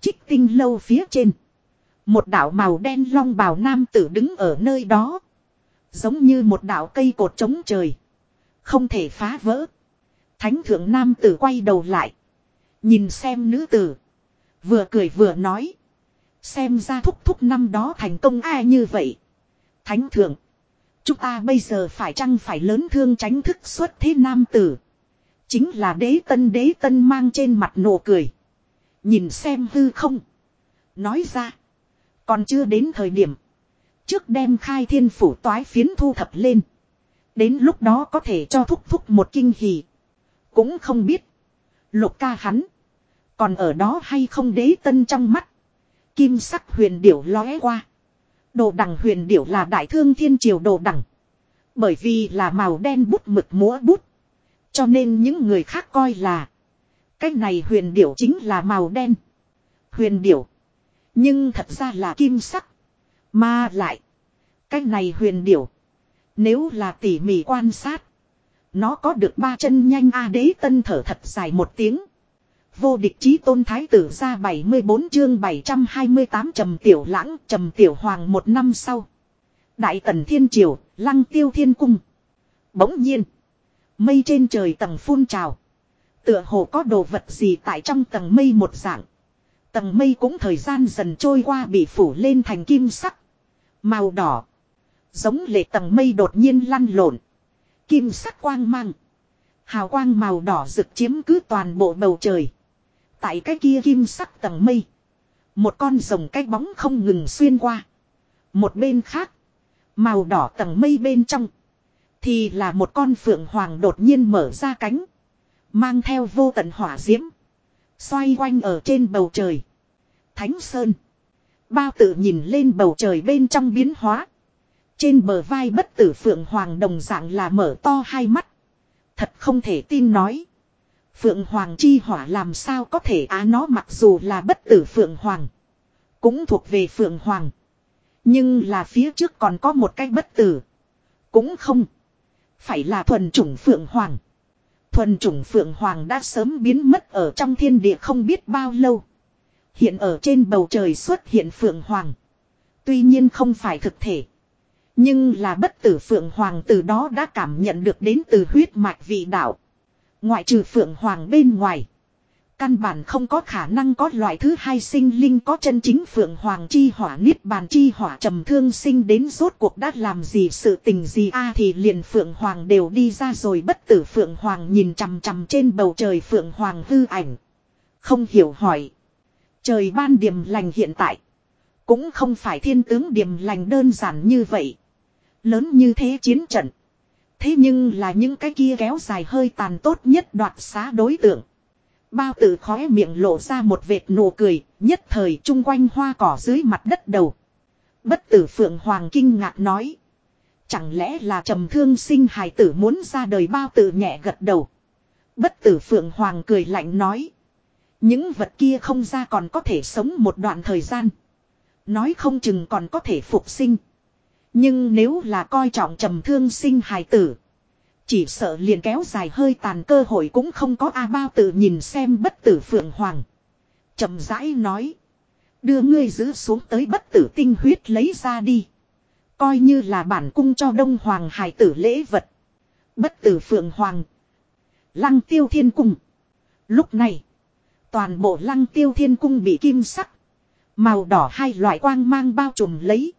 Trích tinh lâu phía trên. Một đảo màu đen long bào nam tử đứng ở nơi đó. Giống như một đảo cây cột trống trời. Không thể phá vỡ. Thánh thượng nam tử quay đầu lại. Nhìn xem nữ tử. Vừa cười vừa nói. Xem ra thúc thúc năm đó thành công ai như vậy. Thánh thượng. Chúng ta bây giờ phải chăng phải lớn thương tránh thức xuất thế nam tử. Chính là đế tân đế tân mang trên mặt nụ cười. Nhìn xem hư không. Nói ra. Còn chưa đến thời điểm. Trước đem khai thiên phủ toái phiến thu thập lên. Đến lúc đó có thể cho thúc thúc một kinh hỉ. Cũng không biết. Lục ca hắn. Còn ở đó hay không đế tân trong mắt. Kim sắc huyền điểu lóe qua. Đồ đằng huyền điểu là đại thương thiên triều đồ đằng. Bởi vì là màu đen bút mực múa bút. Cho nên những người khác coi là. Cái này huyền điểu chính là màu đen. Huyền điểu. Nhưng thật ra là kim sắc. Mà lại. Cái này huyền điểu. Nếu là tỉ mỉ quan sát. Nó có được ba chân nhanh A đế tân thở thật dài một tiếng. Vô địch chí tôn thái tử ra 74 chương 728 trầm tiểu lãng trầm tiểu hoàng một năm sau. Đại tần thiên triều, lăng tiêu thiên cung. Bỗng nhiên. Mây trên trời tầng phun trào. Tựa hồ có đồ vật gì tại trong tầng mây một dạng. Tầng mây cũng thời gian dần trôi qua bị phủ lên thành kim sắc. Màu đỏ. Giống lệ tầng mây đột nhiên lăn lộn. Kim sắc quang mang. Hào quang màu đỏ rực chiếm cứ toàn bộ bầu trời. Tại cái kia kim sắc tầng mây. Một con rồng cái bóng không ngừng xuyên qua. Một bên khác. Màu đỏ tầng mây bên trong. Thì là một con phượng hoàng đột nhiên mở ra cánh. Mang theo vô tận hỏa diễm. Xoay quanh ở trên bầu trời. Thánh Sơn. Bao tử nhìn lên bầu trời bên trong biến hóa. Trên bờ vai bất tử phượng hoàng đồng dạng là mở to hai mắt. Thật không thể tin nói. Phượng Hoàng chi hỏa làm sao có thể á nó mặc dù là bất tử Phượng Hoàng. Cũng thuộc về Phượng Hoàng. Nhưng là phía trước còn có một cái bất tử. Cũng không. Phải là thuần chủng Phượng Hoàng. Thuần chủng Phượng Hoàng đã sớm biến mất ở trong thiên địa không biết bao lâu. Hiện ở trên bầu trời xuất hiện Phượng Hoàng. Tuy nhiên không phải thực thể. Nhưng là bất tử Phượng Hoàng từ đó đã cảm nhận được đến từ huyết mạch vị đạo. Ngoại trừ Phượng Hoàng bên ngoài. Căn bản không có khả năng có loại thứ hai sinh linh có chân chính Phượng Hoàng chi hỏa, niết bàn chi hỏa, trầm thương sinh đến rốt cuộc đã làm gì, sự tình gì a thì liền Phượng Hoàng đều đi ra rồi, bất tử Phượng Hoàng nhìn chằm chằm trên bầu trời Phượng Hoàng hư ảnh. Không hiểu hỏi. Trời ban điểm lành hiện tại. Cũng không phải thiên tướng điểm lành đơn giản như vậy. Lớn như thế chiến trận. Thế nhưng là những cái kia kéo dài hơi tàn tốt nhất đoạt xá đối tượng. Bao tử khóe miệng lộ ra một vệt nụ cười, nhất thời chung quanh hoa cỏ dưới mặt đất đầu. Bất tử Phượng Hoàng kinh ngạc nói. Chẳng lẽ là trầm thương sinh hài tử muốn ra đời bao tử nhẹ gật đầu. Bất tử Phượng Hoàng cười lạnh nói. Những vật kia không ra còn có thể sống một đoạn thời gian. Nói không chừng còn có thể phục sinh. Nhưng nếu là coi trọng trầm thương sinh hài tử. Chỉ sợ liền kéo dài hơi tàn cơ hội cũng không có A bao tự nhìn xem bất tử Phượng Hoàng. chậm rãi nói. Đưa ngươi giữ xuống tới bất tử tinh huyết lấy ra đi. Coi như là bản cung cho Đông Hoàng hài tử lễ vật. Bất tử Phượng Hoàng. Lăng tiêu thiên cung. Lúc này. Toàn bộ lăng tiêu thiên cung bị kim sắc. Màu đỏ hai loại quang mang bao trùm lấy.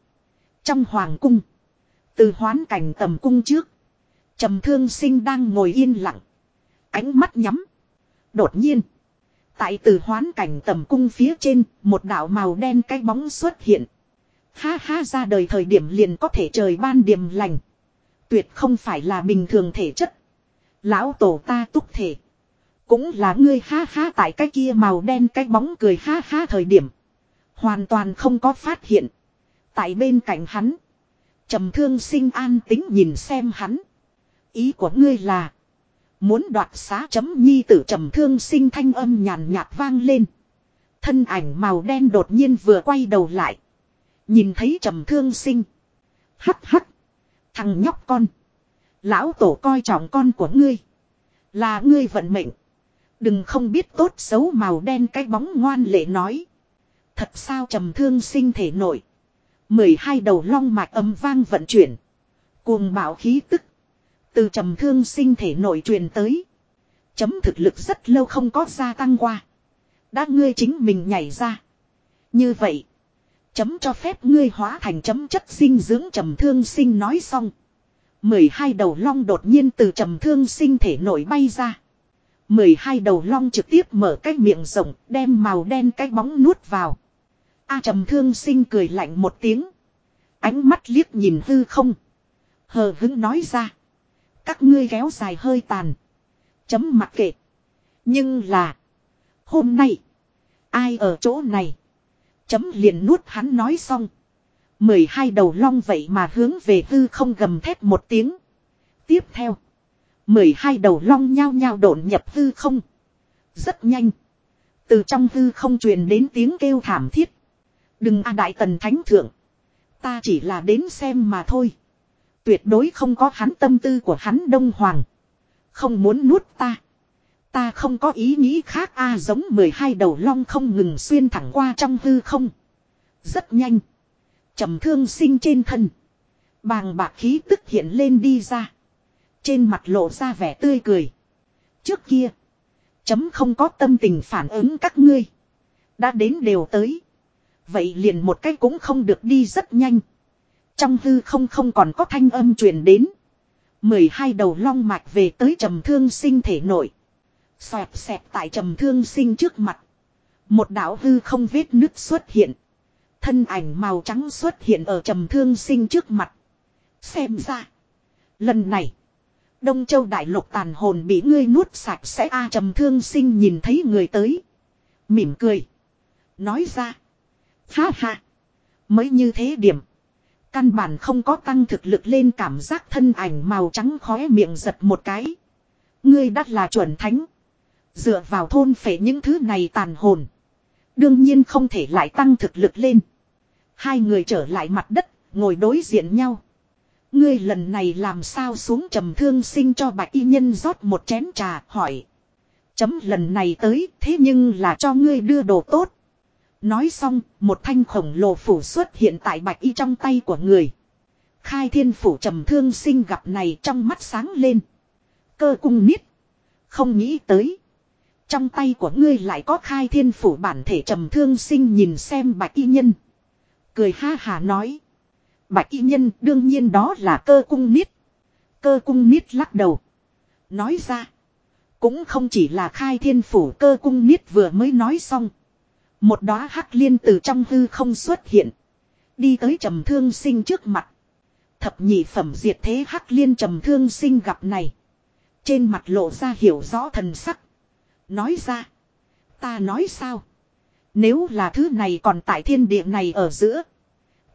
Trong hoàng cung. Từ hoán cảnh tầm cung trước trầm thương sinh đang ngồi yên lặng. Ánh mắt nhắm. Đột nhiên. Tại từ hoán cảnh tầm cung phía trên. Một đạo màu đen cái bóng xuất hiện. Ha ha, ra đời thời điểm liền có thể trời ban điềm lành. Tuyệt không phải là bình thường thể chất. Lão tổ ta túc thể. Cũng là ngươi ha ha, tại cái kia màu đen cái bóng cười ha ha thời điểm. Hoàn toàn không có phát hiện. Tại bên cạnh hắn. trầm thương sinh an tính nhìn xem hắn. Ý của ngươi là. Muốn đoạt xá chấm nhi tử trầm thương sinh thanh âm nhàn nhạt vang lên. Thân ảnh màu đen đột nhiên vừa quay đầu lại. Nhìn thấy trầm thương sinh. Hắc hắc. Thằng nhóc con. Lão tổ coi trọng con của ngươi. Là ngươi vận mệnh. Đừng không biết tốt xấu màu đen cái bóng ngoan lệ nói. Thật sao trầm thương sinh thể nổi. mười hai đầu long mạch âm vang vận chuyển. Cuồng bạo khí tức. Từ trầm thương sinh thể nội truyền tới. Chấm thực lực rất lâu không có gia tăng qua. Đã ngươi chính mình nhảy ra. Như vậy. Chấm cho phép ngươi hóa thành chấm chất sinh dưỡng trầm thương sinh nói xong. mười hai đầu long đột nhiên từ trầm thương sinh thể nổi bay ra mười hai đầu long trực tiếp mở cái miệng rộng, đem màu đen cái bóng nuốt vào. A trầm thương sinh cười lạnh một tiếng. Ánh mắt liếc nhìn hư không. Hờ hứng nói ra. Các ngươi kéo dài hơi tàn. Chấm mặc kệ. Nhưng là. Hôm nay. Ai ở chỗ này. Chấm liền nuốt hắn nói xong. mười hai đầu long vậy mà hướng về hư không gầm thét một tiếng. Tiếp theo, mười hai đầu long nhao nhao độn nhập hư không. Rất nhanh. Từ trong hư không truyền đến tiếng kêu thảm thiết. Đừng a đại tần thánh thượng. Ta chỉ là đến xem mà thôi. Tuyệt đối không có hắn tâm tư của hắn đông hoàng. Không muốn nuốt ta. Ta không có ý nghĩ khác a giống mười hai đầu long không ngừng xuyên thẳng qua trong hư không. Rất nhanh. trầm thương sinh trên thân. Bàng bạc khí tức hiện lên đi ra. Trên mặt lộ ra vẻ tươi cười. Trước kia. Chấm không có tâm tình phản ứng các ngươi. Đã đến đều tới. Vậy liền một cách cũng không được đi rất nhanh. Trong hư không không còn có thanh âm truyền đến. mười hai đầu long mạch về tới trầm thương sinh thể nội. Xoẹp xẹp tại trầm thương sinh trước mặt. Một đạo hư không vết nứt xuất hiện. Thân ảnh màu trắng xuất hiện ở trầm thương sinh trước mặt. Xem ra. Lần này. Đông Châu Đại Lục tàn hồn bị ngươi nuốt sạch sẽ a trầm thương sinh nhìn thấy người tới. Mỉm cười. Nói ra. Ha ha. Mới như thế điểm. Căn bản không có tăng thực lực lên cảm giác thân ảnh màu trắng khóe miệng giật một cái. Ngươi đắt là chuẩn thánh. Dựa vào thôn phệ những thứ này tàn hồn. Đương nhiên không thể lại tăng thực lực lên. Hai người trở lại mặt đất, ngồi đối diện nhau. Ngươi lần này làm sao xuống trầm thương sinh cho bạch y nhân rót một chén trà, hỏi. Chấm lần này tới, thế nhưng là cho ngươi đưa đồ tốt. Nói xong, một thanh khổng lồ phủ xuất hiện tại bạch y trong tay của người. Khai thiên phủ trầm thương sinh gặp này trong mắt sáng lên. Cơ cung niết. Không nghĩ tới. Trong tay của ngươi lại có khai thiên phủ bản thể trầm thương sinh nhìn xem bạch y nhân. Cười ha hà nói. Bạch y nhân đương nhiên đó là cơ cung niết. Cơ cung niết lắc đầu. Nói ra. Cũng không chỉ là khai thiên phủ cơ cung niết vừa mới nói xong. Một đóa hắc liên từ trong hư không xuất hiện. Đi tới trầm thương sinh trước mặt. Thập nhị phẩm diệt thế hắc liên trầm thương sinh gặp này. Trên mặt lộ ra hiểu rõ thần sắc. Nói ra. Ta nói sao? Nếu là thứ này còn tại thiên địa này ở giữa.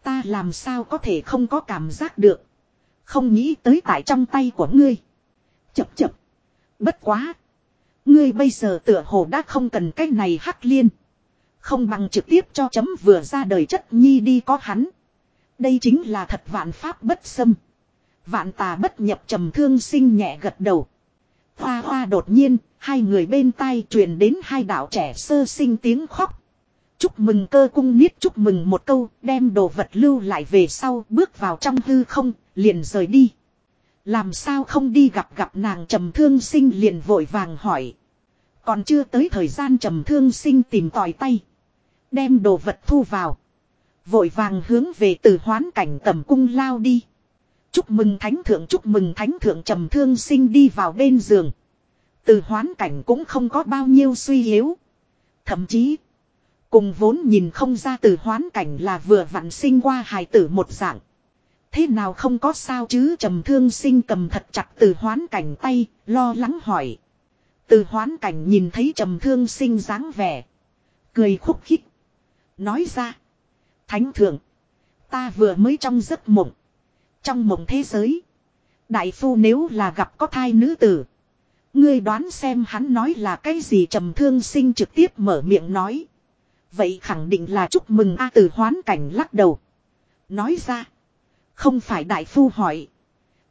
Ta làm sao có thể không có cảm giác được. Không nghĩ tới tại trong tay của ngươi. chậm chậm, Bất quá. Ngươi bây giờ tựa hồ đã không cần cái này hắc liên. Không bằng trực tiếp cho chấm vừa ra đời chất nhi đi có hắn. Đây chính là thật vạn pháp bất xâm. Vạn tà bất nhập trầm thương sinh nhẹ gật đầu. Hoa hoa đột nhiên, hai người bên tai truyền đến hai đạo trẻ sơ sinh tiếng khóc. Chúc mừng cơ cung niết chúc mừng một câu, đem đồ vật lưu lại về sau, bước vào trong hư không, liền rời đi. Làm sao không đi gặp gặp nàng trầm thương sinh liền vội vàng hỏi. Còn chưa tới thời gian trầm thương sinh tìm tòi tay. Đem đồ vật thu vào. Vội vàng hướng về từ hoán cảnh tầm cung lao đi. Chúc mừng thánh thượng chúc mừng thánh thượng trầm thương sinh đi vào bên giường. Từ hoán cảnh cũng không có bao nhiêu suy yếu. Thậm chí. Cùng vốn nhìn không ra từ hoán cảnh là vừa vặn sinh qua hài tử một dạng. Thế nào không có sao chứ trầm thương sinh cầm thật chặt từ hoán cảnh tay, lo lắng hỏi. Từ hoán cảnh nhìn thấy trầm thương sinh dáng vẻ. Cười khúc khích. Nói ra. Thánh thượng. Ta vừa mới trong giấc mộng. Trong mộng thế giới. Đại phu nếu là gặp có thai nữ tử. Ngươi đoán xem hắn nói là cái gì trầm thương sinh trực tiếp mở miệng nói. Vậy khẳng định là chúc mừng A từ hoán cảnh lắc đầu. Nói ra. Không phải đại phu hỏi.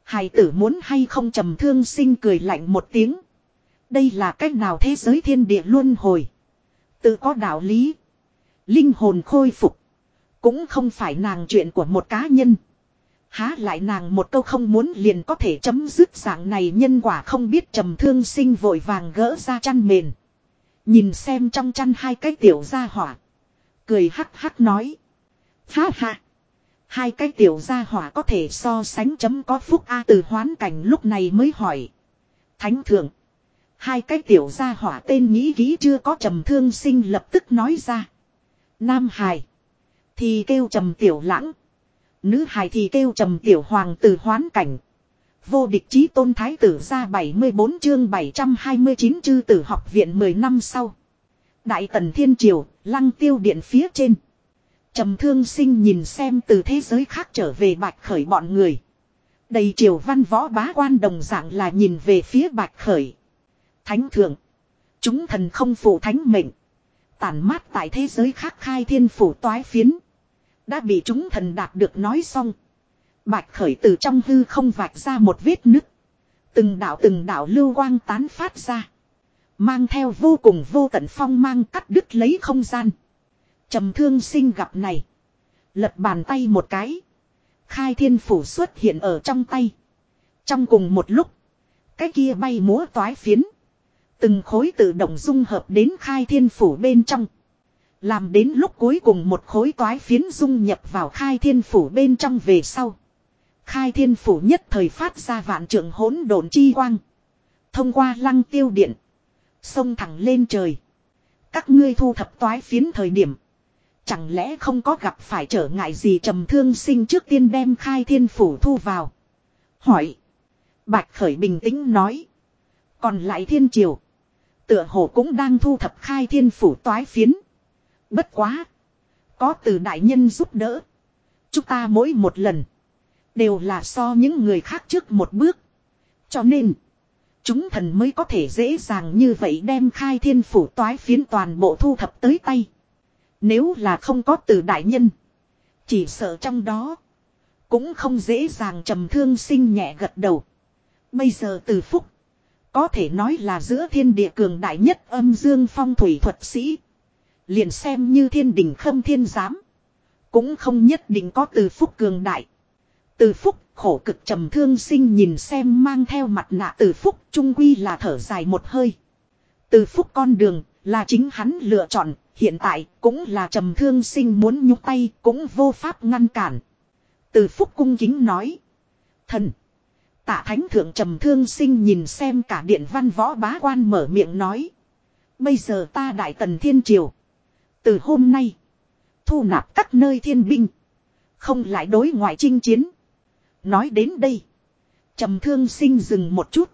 Hài tử muốn hay không trầm thương sinh cười lạnh một tiếng. Đây là cách nào thế giới thiên địa luân hồi. Tự có đạo lý. Linh hồn khôi phục. Cũng không phải nàng chuyện của một cá nhân. Há lại nàng một câu không muốn liền có thể chấm dứt dạng này nhân quả không biết trầm thương sinh vội vàng gỡ ra chăn mền. Nhìn xem trong chăn hai cái tiểu gia hỏa. Cười hắc hắc nói. Ha ha. Hai cái tiểu gia hỏa có thể so sánh chấm có phúc A từ hoán cảnh lúc này mới hỏi. Thánh thượng. Hai cái tiểu gia hỏa tên nghĩ kỹ chưa có trầm thương sinh lập tức nói ra. Nam Hải. Thì kêu trầm tiểu lãng. Nữ Hải thì kêu trầm tiểu hoàng tử hoán cảnh. Vô địch chí tôn thái tử ra 74 chương 729 chư tử học viện 10 năm sau. Đại tần thiên triều, lăng tiêu điện phía trên. trầm thương sinh nhìn xem từ thế giới khác trở về bạch khởi bọn người. Đầy triều văn võ bá quan đồng dạng là nhìn về phía bạch khởi. Thánh thượng. Chúng thần không phụ thánh mệnh. Tản mát tại thế giới khác khai thiên phủ toái phiến. Đã bị chúng thần đạt được nói xong. Bạch khởi từ trong hư không vạch ra một vết nứt. Từng đạo từng đạo lưu quang tán phát ra. Mang theo vô cùng vô tận phong mang cắt đứt lấy không gian. trầm thương sinh gặp này. Lật bàn tay một cái. Khai thiên phủ xuất hiện ở trong tay. Trong cùng một lúc. Cái kia bay múa toái phiến. Từng khối tự động dung hợp đến khai thiên phủ bên trong. Làm đến lúc cuối cùng một khối toái phiến dung nhập vào khai thiên phủ bên trong về sau. Khai thiên phủ nhất thời phát ra vạn trường hỗn độn chi quang. Thông qua lăng tiêu điện. Xông thẳng lên trời. Các ngươi thu thập toái phiến thời điểm. Chẳng lẽ không có gặp phải trở ngại gì trầm thương sinh trước tiên đem khai thiên phủ thu vào. Hỏi. Bạch khởi bình tĩnh nói. Còn lại thiên triều. Tựa hồ cũng đang thu thập khai thiên phủ toái phiến. Bất quá. Có từ đại nhân giúp đỡ. Chúng ta mỗi một lần. Đều là so những người khác trước một bước. Cho nên. Chúng thần mới có thể dễ dàng như vậy đem khai thiên phủ toái phiến toàn bộ thu thập tới tay. Nếu là không có từ đại nhân. Chỉ sợ trong đó. Cũng không dễ dàng trầm thương sinh nhẹ gật đầu. Bây giờ từ phúc. Có thể nói là giữa thiên địa cường đại nhất âm dương phong thủy thuật sĩ. Liền xem như thiên đình khâm thiên giám. Cũng không nhất định có từ phúc cường đại. Từ phúc khổ cực trầm thương sinh nhìn xem mang theo mặt nạ từ phúc trung quy là thở dài một hơi. Từ phúc con đường là chính hắn lựa chọn, hiện tại cũng là trầm thương sinh muốn nhúc tay cũng vô pháp ngăn cản. Từ phúc cung kính nói. Thần. Tạ thánh thượng trầm thương sinh nhìn xem cả điện văn võ bá quan mở miệng nói. Bây giờ ta đại tần thiên triều. Từ hôm nay. Thu nạp các nơi thiên binh. Không lại đối ngoại chinh chiến. Nói đến đây. trầm thương sinh dừng một chút.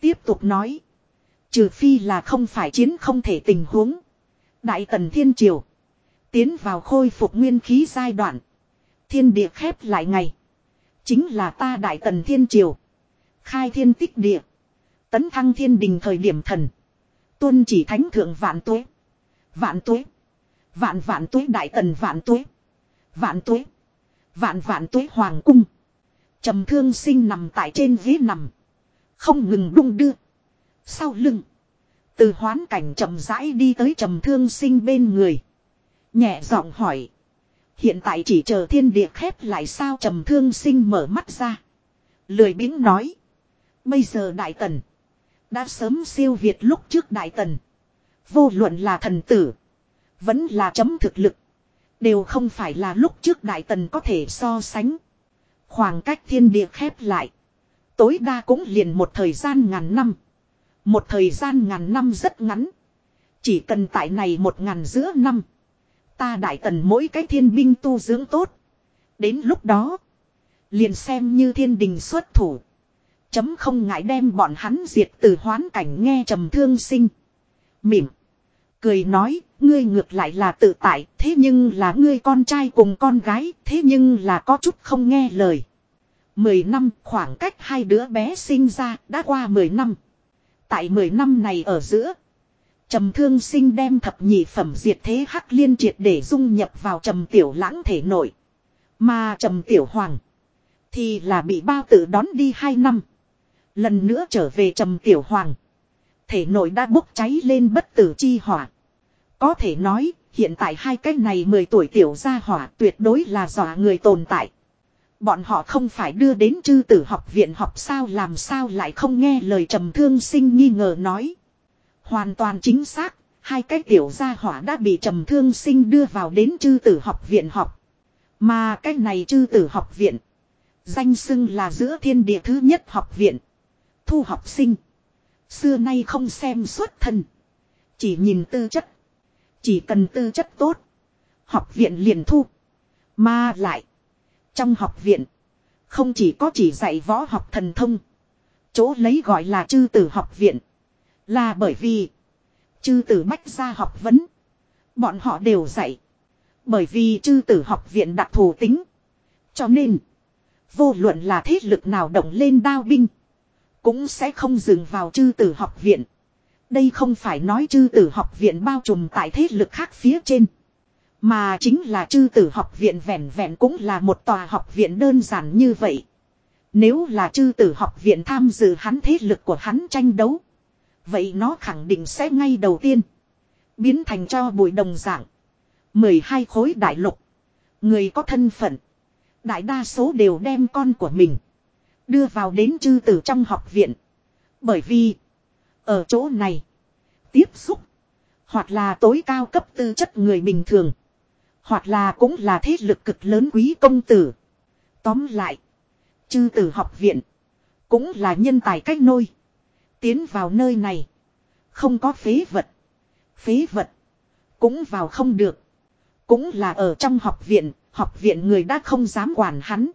Tiếp tục nói. Trừ phi là không phải chiến không thể tình huống. Đại tần thiên triều. Tiến vào khôi phục nguyên khí giai đoạn. Thiên địa khép lại ngày. Chính là ta đại tần thiên triều. Khai thiên tích địa. Tấn thăng thiên đình thời điểm thần. Tuân chỉ thánh thượng vạn tuế. Vạn tuế. Vạn vạn tuế đại tần vạn tuế. Vạn tuế. Vạn vạn tuế hoàng cung. trầm thương sinh nằm tại trên ghế nằm. Không ngừng đung đưa. Sau lưng. Từ hoán cảnh chậm rãi đi tới trầm thương sinh bên người. Nhẹ giọng hỏi. Hiện tại chỉ chờ thiên địa khép lại sao trầm thương sinh mở mắt ra. Lười biếng nói. Bây giờ đại tần. Đã sớm siêu việt lúc trước đại tần. Vô luận là thần tử. Vẫn là chấm thực lực. Đều không phải là lúc trước đại tần có thể so sánh. Khoảng cách thiên địa khép lại. Tối đa cũng liền một thời gian ngàn năm. Một thời gian ngàn năm rất ngắn. Chỉ cần tại này một ngàn giữa năm. Ta đại tần mỗi cái thiên binh tu dưỡng tốt. Đến lúc đó. Liền xem như thiên đình xuất thủ. Chấm không ngại đem bọn hắn diệt từ hoán cảnh nghe trầm thương sinh. Mỉm. Cười nói, ngươi ngược lại là tự tại, thế nhưng là ngươi con trai cùng con gái, thế nhưng là có chút không nghe lời. Mười năm khoảng cách hai đứa bé sinh ra đã qua mười năm. Tại mười năm này ở giữa. Trầm thương sinh đem thập nhị phẩm diệt thế hắc liên triệt để dung nhập vào trầm tiểu lãng thể nội. Mà trầm tiểu hoàng. Thì là bị bao tử đón đi hai năm. Lần nữa trở về trầm tiểu hoàng. Thể nội đã bốc cháy lên bất tử chi hỏa. Có thể nói, hiện tại hai cái này 10 tuổi tiểu gia hỏa tuyệt đối là dọa người tồn tại. Bọn họ không phải đưa đến chư tử học viện học sao làm sao lại không nghe lời trầm thương sinh nghi ngờ nói. Hoàn toàn chính xác, hai cái tiểu gia hỏa đã bị trầm thương sinh đưa vào đến chư tử học viện học. Mà cái này chư tử học viện, danh xưng là giữa thiên địa thứ nhất học viện. Thu học sinh, xưa nay không xem xuất thân, chỉ nhìn tư chất. Chỉ cần tư chất tốt, học viện liền thu. Mà lại, trong học viện, không chỉ có chỉ dạy võ học thần thông. Chỗ lấy gọi là chư tử học viện. Là bởi vì, chư tử bách gia học vấn. Bọn họ đều dạy. Bởi vì chư tử học viện đặc thù tính. Cho nên, vô luận là thế lực nào động lên đao binh. Cũng sẽ không dừng vào chư tử học viện. Đây không phải nói chư tử học viện bao trùm tại thế lực khác phía trên. Mà chính là chư tử học viện vẹn vẹn cũng là một tòa học viện đơn giản như vậy. Nếu là chư tử học viện tham dự hắn thế lực của hắn tranh đấu. Vậy nó khẳng định sẽ ngay đầu tiên. Biến thành cho bụi đồng dạng. 12 khối đại lục. Người có thân phận. Đại đa số đều đem con của mình. Đưa vào đến chư tử trong học viện. Bởi vì. Ở chỗ này. Tiếp xúc. Hoặc là tối cao cấp tư chất người bình thường. Hoặc là cũng là thế lực cực lớn quý công tử. Tóm lại. Chư tử học viện. Cũng là nhân tài cách nôi. Tiến vào nơi này. Không có phế vật. Phế vật. Cũng vào không được. Cũng là ở trong học viện. Học viện người đã không dám quản hắn.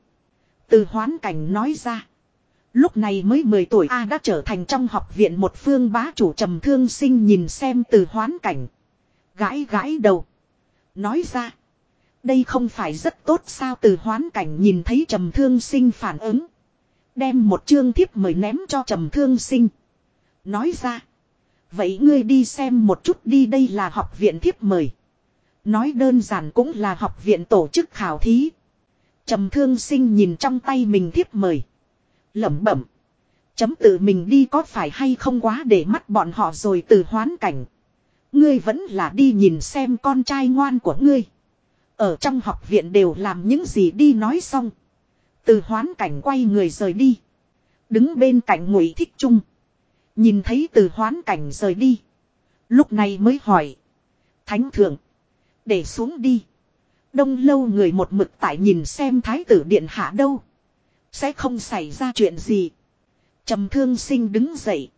Từ hoán cảnh nói ra. Lúc này mới 10 tuổi A đã trở thành trong học viện một phương bá chủ trầm thương sinh nhìn xem từ hoán cảnh. Gãi gãi đầu. Nói ra. Đây không phải rất tốt sao từ hoán cảnh nhìn thấy trầm thương sinh phản ứng. Đem một chương thiếp mời ném cho trầm thương sinh. Nói ra. Vậy ngươi đi xem một chút đi đây là học viện thiếp mời. Nói đơn giản cũng là học viện tổ chức khảo thí. Trầm thương sinh nhìn trong tay mình thiếp mời. lẩm bẩm. Chấm tự mình đi có phải hay không quá để mắt bọn họ rồi từ hoán cảnh. Ngươi vẫn là đi nhìn xem con trai ngoan của ngươi. Ở trong học viện đều làm những gì đi nói xong. Từ hoán cảnh quay người rời đi. Đứng bên cạnh ngụy thích trung. Nhìn thấy từ hoán cảnh rời đi. Lúc này mới hỏi. Thánh thượng. Để xuống đi. Đông lâu người một mực tại nhìn xem thái tử điện hạ đâu. Sẽ không xảy ra chuyện gì. trầm thương sinh đứng dậy.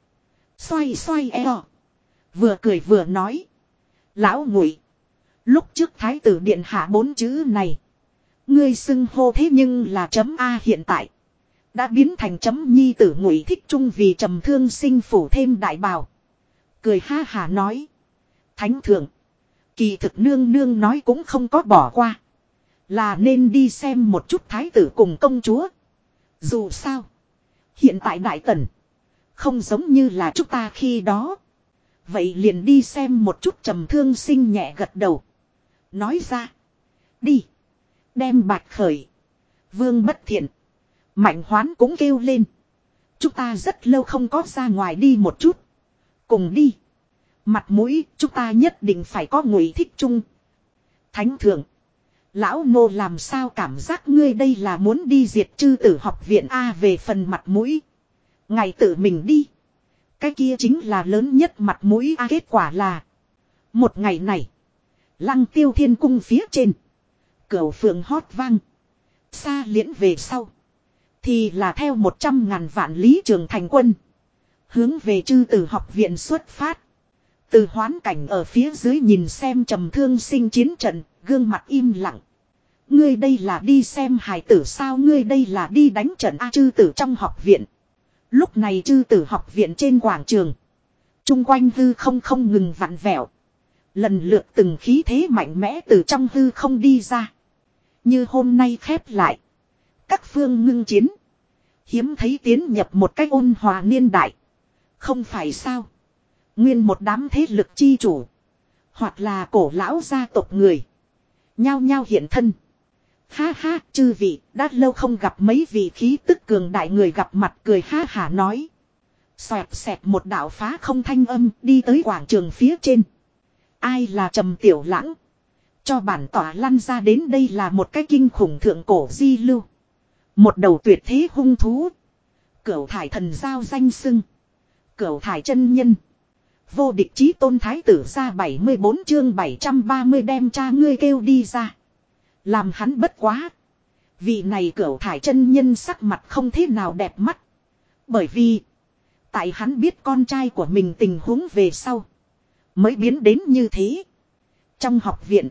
Xoay xoay eo. Vừa cười vừa nói. Lão ngụy. Lúc trước thái tử điện hạ bốn chữ này. Ngươi xưng hô thế nhưng là chấm A hiện tại. Đã biến thành chấm nhi tử ngụy thích trung vì trầm thương sinh phủ thêm đại bào. Cười ha hà nói. Thánh thượng. Kỳ thực nương nương nói cũng không có bỏ qua. Là nên đi xem một chút thái tử cùng công chúa. Dù sao. Hiện tại đại tần. Không giống như là chúng ta khi đó. Vậy liền đi xem một chút trầm thương sinh nhẹ gật đầu. Nói ra. Đi. Đem bạch khởi. Vương bất thiện. Mạnh hoán cũng kêu lên. Chúng ta rất lâu không có ra ngoài đi một chút. Cùng đi. Mặt mũi, chúng ta nhất định phải có ngụy thích chung. Thánh thượng. Lão nô làm sao cảm giác ngươi đây là muốn đi diệt chư tử học viện A về phần mặt mũi. Ngày tự mình đi. Cái kia chính là lớn nhất mặt mũi A, kết quả là. Một ngày này. Lăng tiêu thiên cung phía trên. Cửu phượng hót vang. Xa liễn về sau. Thì là theo một trăm ngàn vạn lý trường thành quân. Hướng về chư tử học viện xuất phát. Từ hoán cảnh ở phía dưới nhìn xem trầm thương sinh chiến trận, gương mặt im lặng. Ngươi đây là đi xem hài tử sao ngươi đây là đi đánh trận A chư tử trong học viện. Lúc này chư tử học viện trên quảng trường. Trung quanh hư không không ngừng vặn vẹo. Lần lượt từng khí thế mạnh mẽ từ trong hư không đi ra. Như hôm nay khép lại. Các phương ngưng chiến. Hiếm thấy tiến nhập một cách ôn hòa niên đại. Không phải sao. Nguyên một đám thế lực chi chủ. Hoặc là cổ lão gia tộc người. Nhao nhao hiện thân. Ha ha, chư vị, đã lâu không gặp mấy vị khí tức cường đại người gặp mặt cười ha hả nói. Xoẹt xẹt một đạo phá không thanh âm đi tới quảng trường phía trên. Ai là trầm tiểu lãng? Cho bản tỏa lăn ra đến đây là một cái kinh khủng thượng cổ di lưu. Một đầu tuyệt thế hung thú. Cửu thải thần giao danh sưng. Cửu thải chân nhân. Vô địch chí tôn thái tử ra 74 chương 730 đem cha ngươi kêu đi ra. Làm hắn bất quá. Vị này cửu thải chân nhân sắc mặt không thế nào đẹp mắt. Bởi vì. Tại hắn biết con trai của mình tình huống về sau. Mới biến đến như thế. Trong học viện.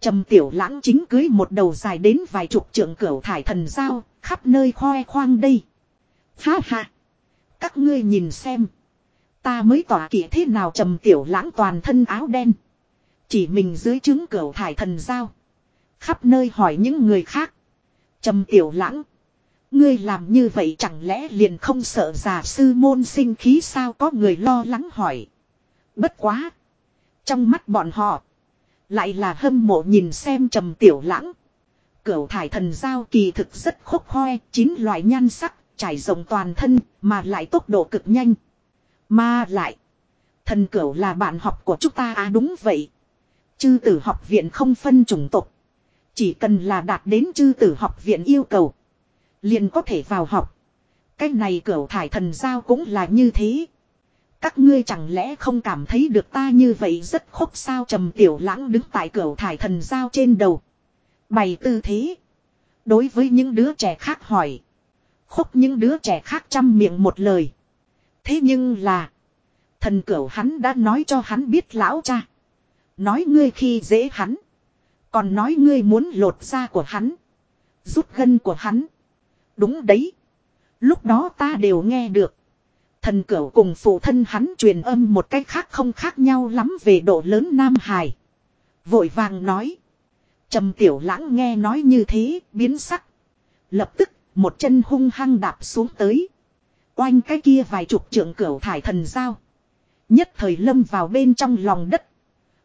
Trầm tiểu lãng chính cưới một đầu dài đến vài chục trượng cửu thải thần giao. Khắp nơi khoe khoang đây. Ha ha. Các ngươi nhìn xem. Ta mới tỏa kỵ thế nào trầm tiểu lãng toàn thân áo đen. Chỉ mình dưới trứng cửa thải thần giao. Khắp nơi hỏi những người khác. Trầm tiểu lãng. Ngươi làm như vậy chẳng lẽ liền không sợ già sư môn sinh khí sao có người lo lắng hỏi. Bất quá. Trong mắt bọn họ. Lại là hâm mộ nhìn xem trầm tiểu lãng. Cửu thải thần giao kỳ thực rất khốc hoe, chín loại nhan sắc, trải rộng toàn thân, mà lại tốc độ cực nhanh. Mà lại. Thần cửu là bạn học của chúng ta à đúng vậy. Chư tử học viện không phân chủng tộc. Chỉ cần là đạt đến chư tử học viện yêu cầu. Liền có thể vào học. Cái này cửu thải thần giao cũng là như thế. Các ngươi chẳng lẽ không cảm thấy được ta như vậy rất khốc sao trầm tiểu lãng đứng tại cửu thải thần giao trên đầu. Bày tư thế. Đối với những đứa trẻ khác hỏi. Khúc những đứa trẻ khác chăm miệng một lời. Thế nhưng là. Thần cửu hắn đã nói cho hắn biết lão cha. Nói ngươi khi dễ hắn. Còn nói ngươi muốn lột da của hắn. Rút gân của hắn. Đúng đấy. Lúc đó ta đều nghe được. Thần cửu cùng phụ thân hắn truyền âm một cách khác không khác nhau lắm về độ lớn Nam Hải. Vội vàng nói. trầm tiểu lãng nghe nói như thế, biến sắc. Lập tức, một chân hung hăng đạp xuống tới oanh cái kia vài chục trượng cửu thải thần giao. Nhất thời lâm vào bên trong lòng đất.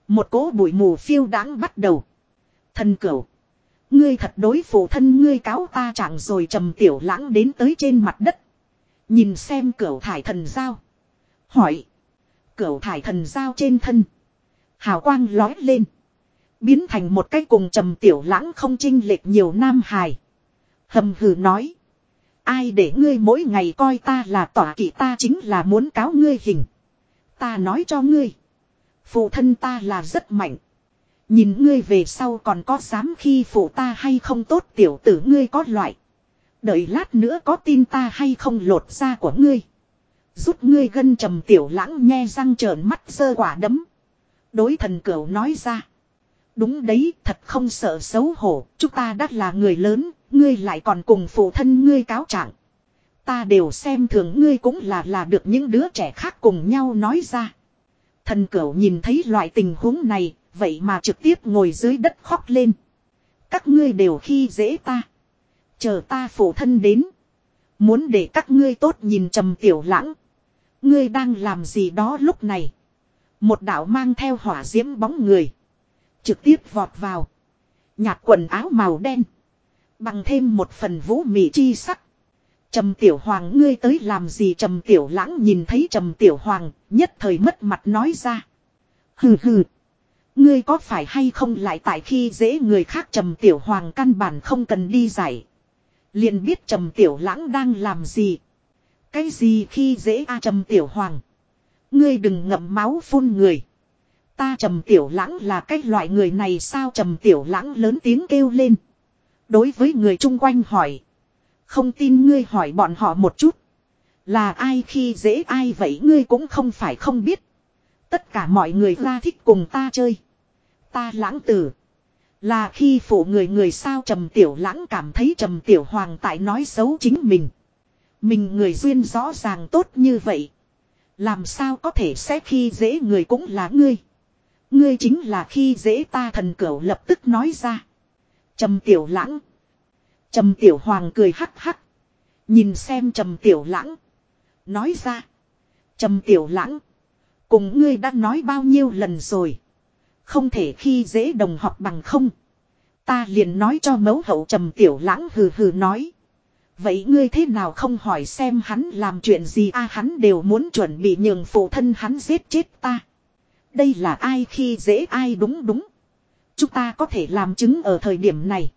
Một cỗ bụi mù phiêu đáng bắt đầu. Thần cửu. Ngươi thật đối phụ thân ngươi cáo ta chẳng rồi trầm tiểu lãng đến tới trên mặt đất. Nhìn xem cửu thải thần giao. Hỏi. Cửu thải thần giao trên thân. Hào quang lói lên. Biến thành một cái cùng trầm tiểu lãng không chinh lệch nhiều nam hài. Hầm hừ nói. Ai để ngươi mỗi ngày coi ta là tỏa kỵ ta chính là muốn cáo ngươi hình. Ta nói cho ngươi. Phụ thân ta là rất mạnh. Nhìn ngươi về sau còn có dám khi phụ ta hay không tốt tiểu tử ngươi có loại. Đợi lát nữa có tin ta hay không lột da của ngươi. Rút ngươi gân trầm tiểu lãng nghe răng trợn mắt sơ quả đấm. Đối thần cửu nói ra. Đúng đấy, thật không sợ xấu hổ, chúng ta đã là người lớn, ngươi lại còn cùng phụ thân ngươi cáo trạng. Ta đều xem thường ngươi cũng là là được những đứa trẻ khác cùng nhau nói ra. Thần cửu nhìn thấy loại tình huống này, vậy mà trực tiếp ngồi dưới đất khóc lên. Các ngươi đều khi dễ ta. Chờ ta phụ thân đến. Muốn để các ngươi tốt nhìn trầm tiểu lãng. Ngươi đang làm gì đó lúc này. Một đạo mang theo hỏa diễm bóng người. Trực tiếp vọt vào. Nhạt quần áo màu đen. Bằng thêm một phần vũ mị chi sắc. Trầm tiểu hoàng, ngươi tới làm gì trầm tiểu lãng nhìn thấy trầm tiểu hoàng, nhất thời mất mặt nói ra. Hừ hừ. Ngươi có phải hay không lại tại khi dễ người khác trầm tiểu hoàng căn bản không cần đi giải. liền biết trầm tiểu lãng đang làm gì. Cái gì khi dễ a trầm tiểu hoàng. Ngươi đừng ngậm máu phun người. Ta trầm tiểu lãng là cái loại người này sao trầm tiểu lãng lớn tiếng kêu lên. Đối với người chung quanh hỏi. Không tin ngươi hỏi bọn họ một chút. Là ai khi dễ ai vậy ngươi cũng không phải không biết. Tất cả mọi người ra thích cùng ta chơi. Ta lãng tử. Là khi phụ người người sao trầm tiểu lãng cảm thấy trầm tiểu hoàng tại nói xấu chính mình. Mình người duyên rõ ràng tốt như vậy. Làm sao có thể sẽ khi dễ người cũng là ngươi. Ngươi chính là khi dễ ta thần cửu lập tức nói ra. Trầm tiểu lãng. Trầm tiểu hoàng cười hắc hắc. Nhìn xem trầm tiểu lãng. Nói ra. Trầm tiểu lãng. Cùng ngươi đã nói bao nhiêu lần rồi. Không thể khi dễ đồng học bằng không. Ta liền nói cho mẫu hậu trầm tiểu lãng hừ hừ nói. Vậy ngươi thế nào không hỏi xem hắn làm chuyện gì a, hắn đều muốn chuẩn bị nhường phụ thân hắn giết chết ta. Đây là ai khi dễ ai đúng đúng. Chúng ta có thể làm chứng ở thời điểm này.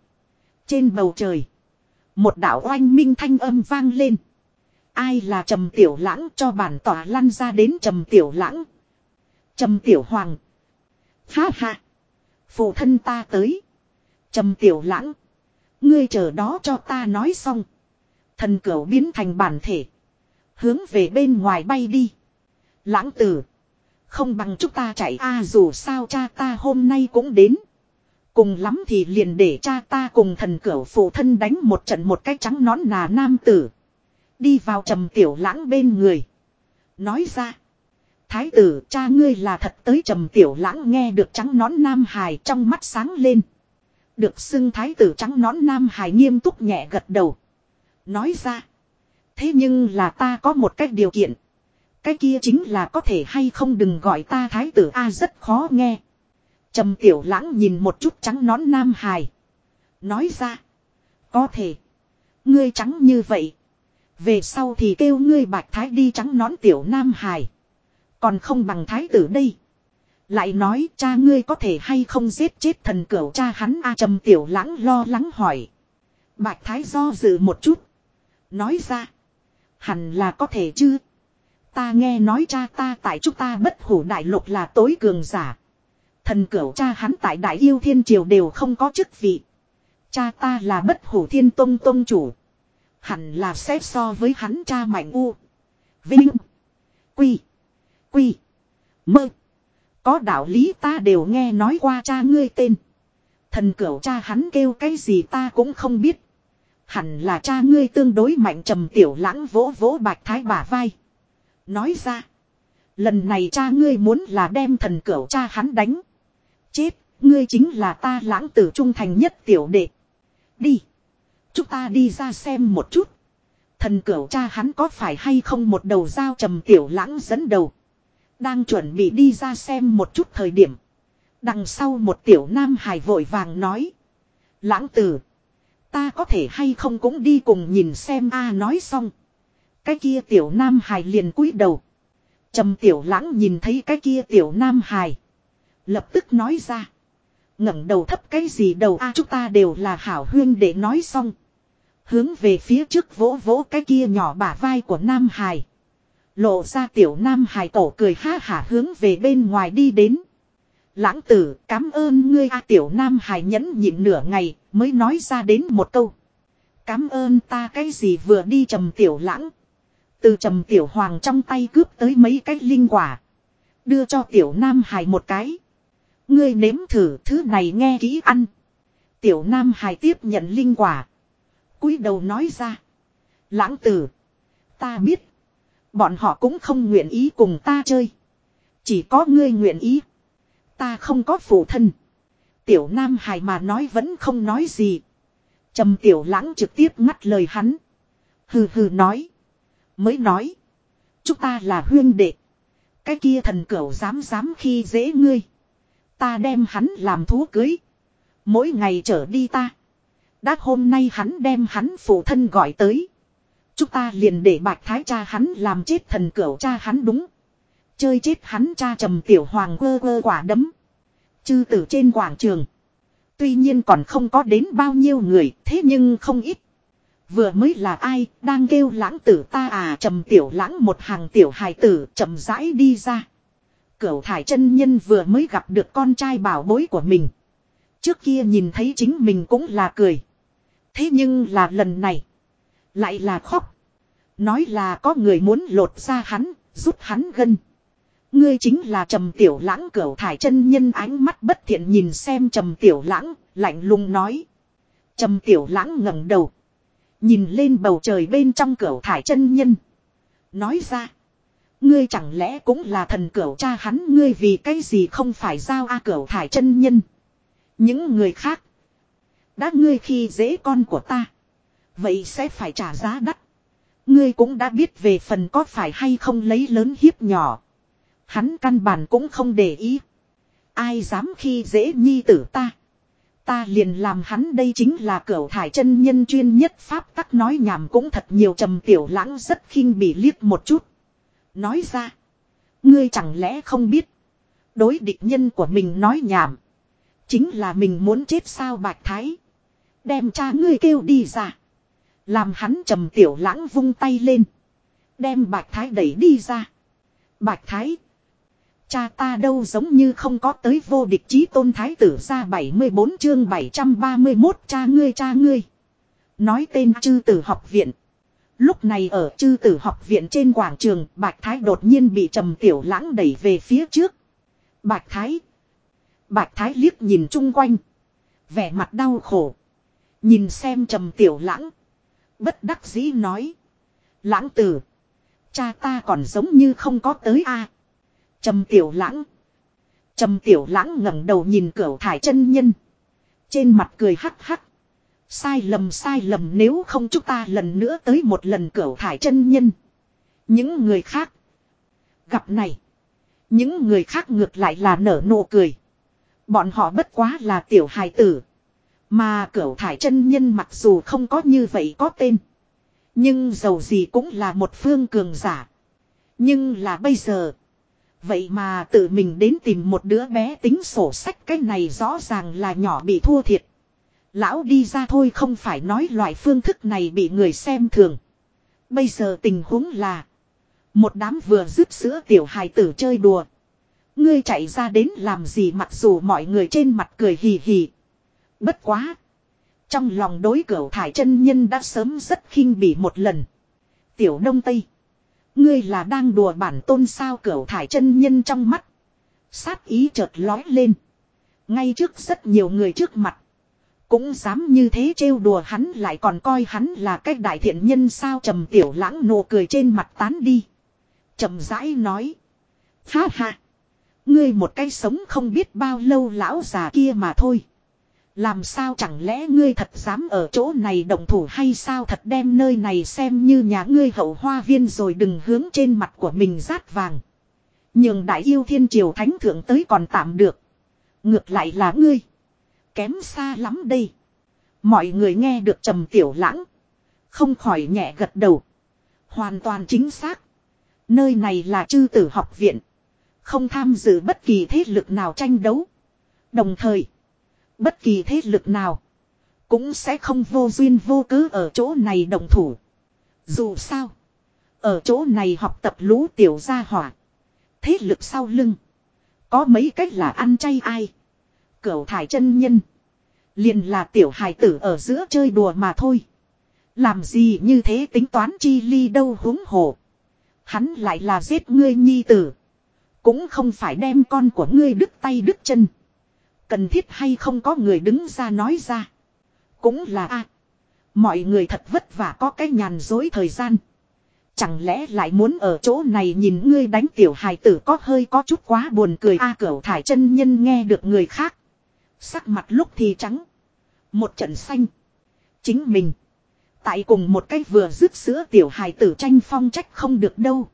Trên bầu trời. Một đạo oanh minh thanh âm vang lên. Ai là trầm tiểu lãng cho bản tỏa lăn ra đến trầm tiểu lãng. Trầm tiểu hoàng. Ha ha. Phụ thân ta tới. Trầm tiểu lãng. Ngươi chờ đó cho ta nói xong. Thần cửu biến thành bản thể. Hướng về bên ngoài bay đi. Lãng tử. Không bằng chúng ta chạy a, dù sao cha ta hôm nay cũng đến. Cùng lắm thì liền để cha ta cùng thần cửu phụ thân đánh một trận một cái trắng nón nà nam tử. Đi vào trầm tiểu lãng bên người. Nói ra. Thái tử, cha ngươi là thật tới trầm tiểu lãng nghe được trắng nón nam hài trong mắt sáng lên. Được xưng thái tử trắng nón nam hài nghiêm túc nhẹ gật đầu. Nói ra. Thế nhưng là ta có một cách điều kiện. Cái kia chính là có thể hay không đừng gọi ta thái tử A rất khó nghe. Trầm tiểu lãng nhìn một chút trắng nón nam hài. Nói ra. Có thể. Ngươi trắng như vậy. Về sau thì kêu ngươi bạch thái đi trắng nón tiểu nam hài. Còn không bằng thái tử đây. Lại nói cha ngươi có thể hay không giết chết thần cửu cha hắn A trầm tiểu lãng lo lắng hỏi. Bạch thái do dự một chút. Nói ra. Hẳn là có thể chứ. Ta nghe nói cha ta tại chúng ta bất hủ đại lục là tối cường giả. Thần cửu cha hắn tại đại yêu thiên triều đều không có chức vị. Cha ta là bất hủ thiên tông tông chủ. Hẳn là xếp so với hắn cha mạnh u. Vinh. Quy. Quy. Mơ. Có đạo lý ta đều nghe nói qua cha ngươi tên. Thần cửu cha hắn kêu cái gì ta cũng không biết. Hẳn là cha ngươi tương đối mạnh trầm tiểu lãng vỗ vỗ bạch thái bả vai. Nói ra. Lần này cha ngươi muốn là đem thần cửu cha hắn đánh. Chết, ngươi chính là ta lãng tử trung thành nhất tiểu đệ. Đi. Chúng ta đi ra xem một chút. Thần cửu cha hắn có phải hay không một đầu dao trầm tiểu lãng dẫn đầu. Đang chuẩn bị đi ra xem một chút thời điểm. Đằng sau một tiểu nam hài vội vàng nói. Lãng tử. Ta có thể hay không cũng đi cùng nhìn xem a nói xong. Cái kia tiểu nam hài liền cúi đầu. Trầm tiểu lãng nhìn thấy cái kia tiểu nam hài. Lập tức nói ra. ngẩng đầu thấp cái gì đầu a, chúng ta đều là hảo huyên để nói xong. Hướng về phía trước vỗ vỗ cái kia nhỏ bả vai của nam hài. Lộ ra tiểu nam hài tổ cười ha hả hướng về bên ngoài đi đến. Lãng tử, cảm ơn ngươi a, tiểu nam hài nhẫn nhịn nửa ngày mới nói ra đến một câu. Cảm ơn ta cái gì vừa đi trầm tiểu lãng. Từ trầm tiểu hoàng trong tay cướp tới mấy cái linh quả. Đưa cho tiểu nam hài một cái. Ngươi nếm thử thứ này nghe kỹ ăn. Tiểu nam hài tiếp nhận linh quả. cúi đầu nói ra. Lãng tử. Ta biết. Bọn họ cũng không nguyện ý cùng ta chơi. Chỉ có ngươi nguyện ý. Ta không có phụ thân. Tiểu Nam Hải mà nói vẫn không nói gì. Trầm Tiểu Lãng trực tiếp ngắt lời hắn. Hừ hừ nói. Mới nói. Chúng ta là huyên đệ. Cái kia thần cửu dám dám khi dễ ngươi. Ta đem hắn làm thú cưới. Mỗi ngày trở đi ta. Đã hôm nay hắn đem hắn phụ thân gọi tới. Chúng ta liền để bạch thái cha hắn làm chết thần cửu cha hắn đúng. Chơi chết hắn cha trầm tiểu hoàng quơ quơ quả đấm. Chư tử trên quảng trường. Tuy nhiên còn không có đến bao nhiêu người, thế nhưng không ít. Vừa mới là ai đang kêu lãng tử ta à trầm tiểu lãng một hàng tiểu hài tử chậm rãi đi ra. Cửu thải chân nhân vừa mới gặp được con trai bảo bối của mình. Trước kia nhìn thấy chính mình cũng là cười. Thế nhưng là lần này. Lại là khóc. Nói là có người muốn lột ra hắn, giúp hắn gân. Ngươi chính là trầm tiểu lãng cửu thải chân nhân ánh mắt bất thiện nhìn xem trầm tiểu lãng, lạnh lùng nói. Trầm tiểu lãng ngẩng đầu. Nhìn lên bầu trời bên trong cửa thải chân nhân. Nói ra. Ngươi chẳng lẽ cũng là thần cửa cha hắn, ngươi vì cái gì không phải giao a cửa thải chân nhân. Những người khác. Đã ngươi khi dễ con của ta. Vậy sẽ phải trả giá đắt. Ngươi cũng đã biết về phần có phải hay không lấy lớn hiếp nhỏ. Hắn căn bản cũng không để ý. Ai dám khi dễ nhi tử ta. Ta liền làm hắn đây chính là cửa thải chân nhân chuyên nhất pháp tắc nói nhảm cũng thật nhiều trầm tiểu lãng rất khinh bị liếc một chút. Nói ra. Ngươi chẳng lẽ không biết. Đối địch nhân của mình nói nhảm. Chính là mình muốn chết sao bạch thái. Đem cha ngươi kêu đi ra. Làm hắn trầm tiểu lãng vung tay lên. Đem bạch thái đẩy đi ra. Bạch thái. Cha ta đâu giống như không có tới vô địch chí tôn thái tử ra 74 chương 731 cha ngươi cha ngươi. Nói tên chư tử học viện. Lúc này ở chư tử học viện trên quảng trường, Bạch Thái đột nhiên bị trầm tiểu lãng đẩy về phía trước. Bạch Thái. Bạch Thái liếc nhìn chung quanh. Vẻ mặt đau khổ. Nhìn xem trầm tiểu lãng. Bất đắc dĩ nói. Lãng tử. Cha ta còn giống như không có tới a. Trầm tiểu lãng. Trầm tiểu lãng ngẩng đầu nhìn cửa thải chân nhân. Trên mặt cười hắc hắc. Sai lầm sai lầm, nếu không chúng ta lần nữa tới một lần cửa thải chân nhân. Những người khác. Gặp này. Những người khác ngược lại là nở nụ cười. Bọn họ bất quá là tiểu hài tử. Mà cửu thải chân nhân mặc dù không có như vậy có tên. Nhưng dầu gì cũng là một phương cường giả. Nhưng là bây giờ. Vậy mà tự mình đến tìm một đứa bé tính sổ sách, cái này rõ ràng là nhỏ bị thua thiệt. Lão đi ra thôi, không phải nói loại phương thức này bị người xem thường. Bây giờ tình huống là. Một đám vừa dứt sữa tiểu hài tử chơi đùa. Ngươi chạy ra đến làm gì mặc dù mọi người trên mặt cười hì hì. Bất quá. Trong lòng đối cửa thải chân nhân đã sớm rất khinh bỉ một lần. Tiểu Đông Tây. Ngươi là đang đùa bản tôn sao cửu thải chân nhân trong mắt. Sát ý chợt lói lên. Ngay trước rất nhiều người trước mặt. Cũng dám như thế trêu đùa hắn lại còn coi hắn là cách đại thiện nhân sao trầm tiểu lãng nụ cười trên mặt tán đi. trầm rãi nói. Ha ha. Ngươi một cái sống không biết bao lâu lão già kia mà thôi. Làm sao chẳng lẽ ngươi thật dám ở chỗ này động thủ hay sao thật đem nơi này xem như nhà ngươi hậu hoa viên rồi đừng hướng trên mặt của mình rát vàng. Nhưng đại yêu thiên triều thánh thượng tới còn tạm được. Ngược lại là ngươi. Kém xa lắm đây. Mọi người nghe được trầm tiểu lãng. Không khỏi nhẹ gật đầu. Hoàn toàn chính xác. Nơi này là chư tử học viện. Không tham dự bất kỳ thế lực nào tranh đấu. Đồng thời. Bất kỳ thế lực nào. Cũng sẽ không vô duyên vô cớ ở chỗ này đồng thủ. Dù sao. Ở chỗ này học tập lũ tiểu gia hỏa. Thế lực sau lưng. Có mấy cách là ăn chay ai. Cửu thải chân nhân. Liền là tiểu hài tử ở giữa chơi đùa mà thôi. Làm gì như thế tính toán chi ly đâu húng hồ. Hắn lại là giết ngươi nhi tử. Cũng không phải đem con của ngươi đứt tay đứt chân. Cần thiết hay không có người đứng ra nói ra. Cũng là a Mọi người thật vất vả có cái nhàn dối thời gian. Chẳng lẽ lại muốn ở chỗ này nhìn ngươi đánh tiểu hài tử có hơi có chút quá buồn cười a à, thải chân nhân nghe được người khác. Sắc mặt lúc thì trắng. Một trận xanh. Chính mình. Tại cùng một cách vừa rứt sữa tiểu hài tử tranh phong trách không được đâu.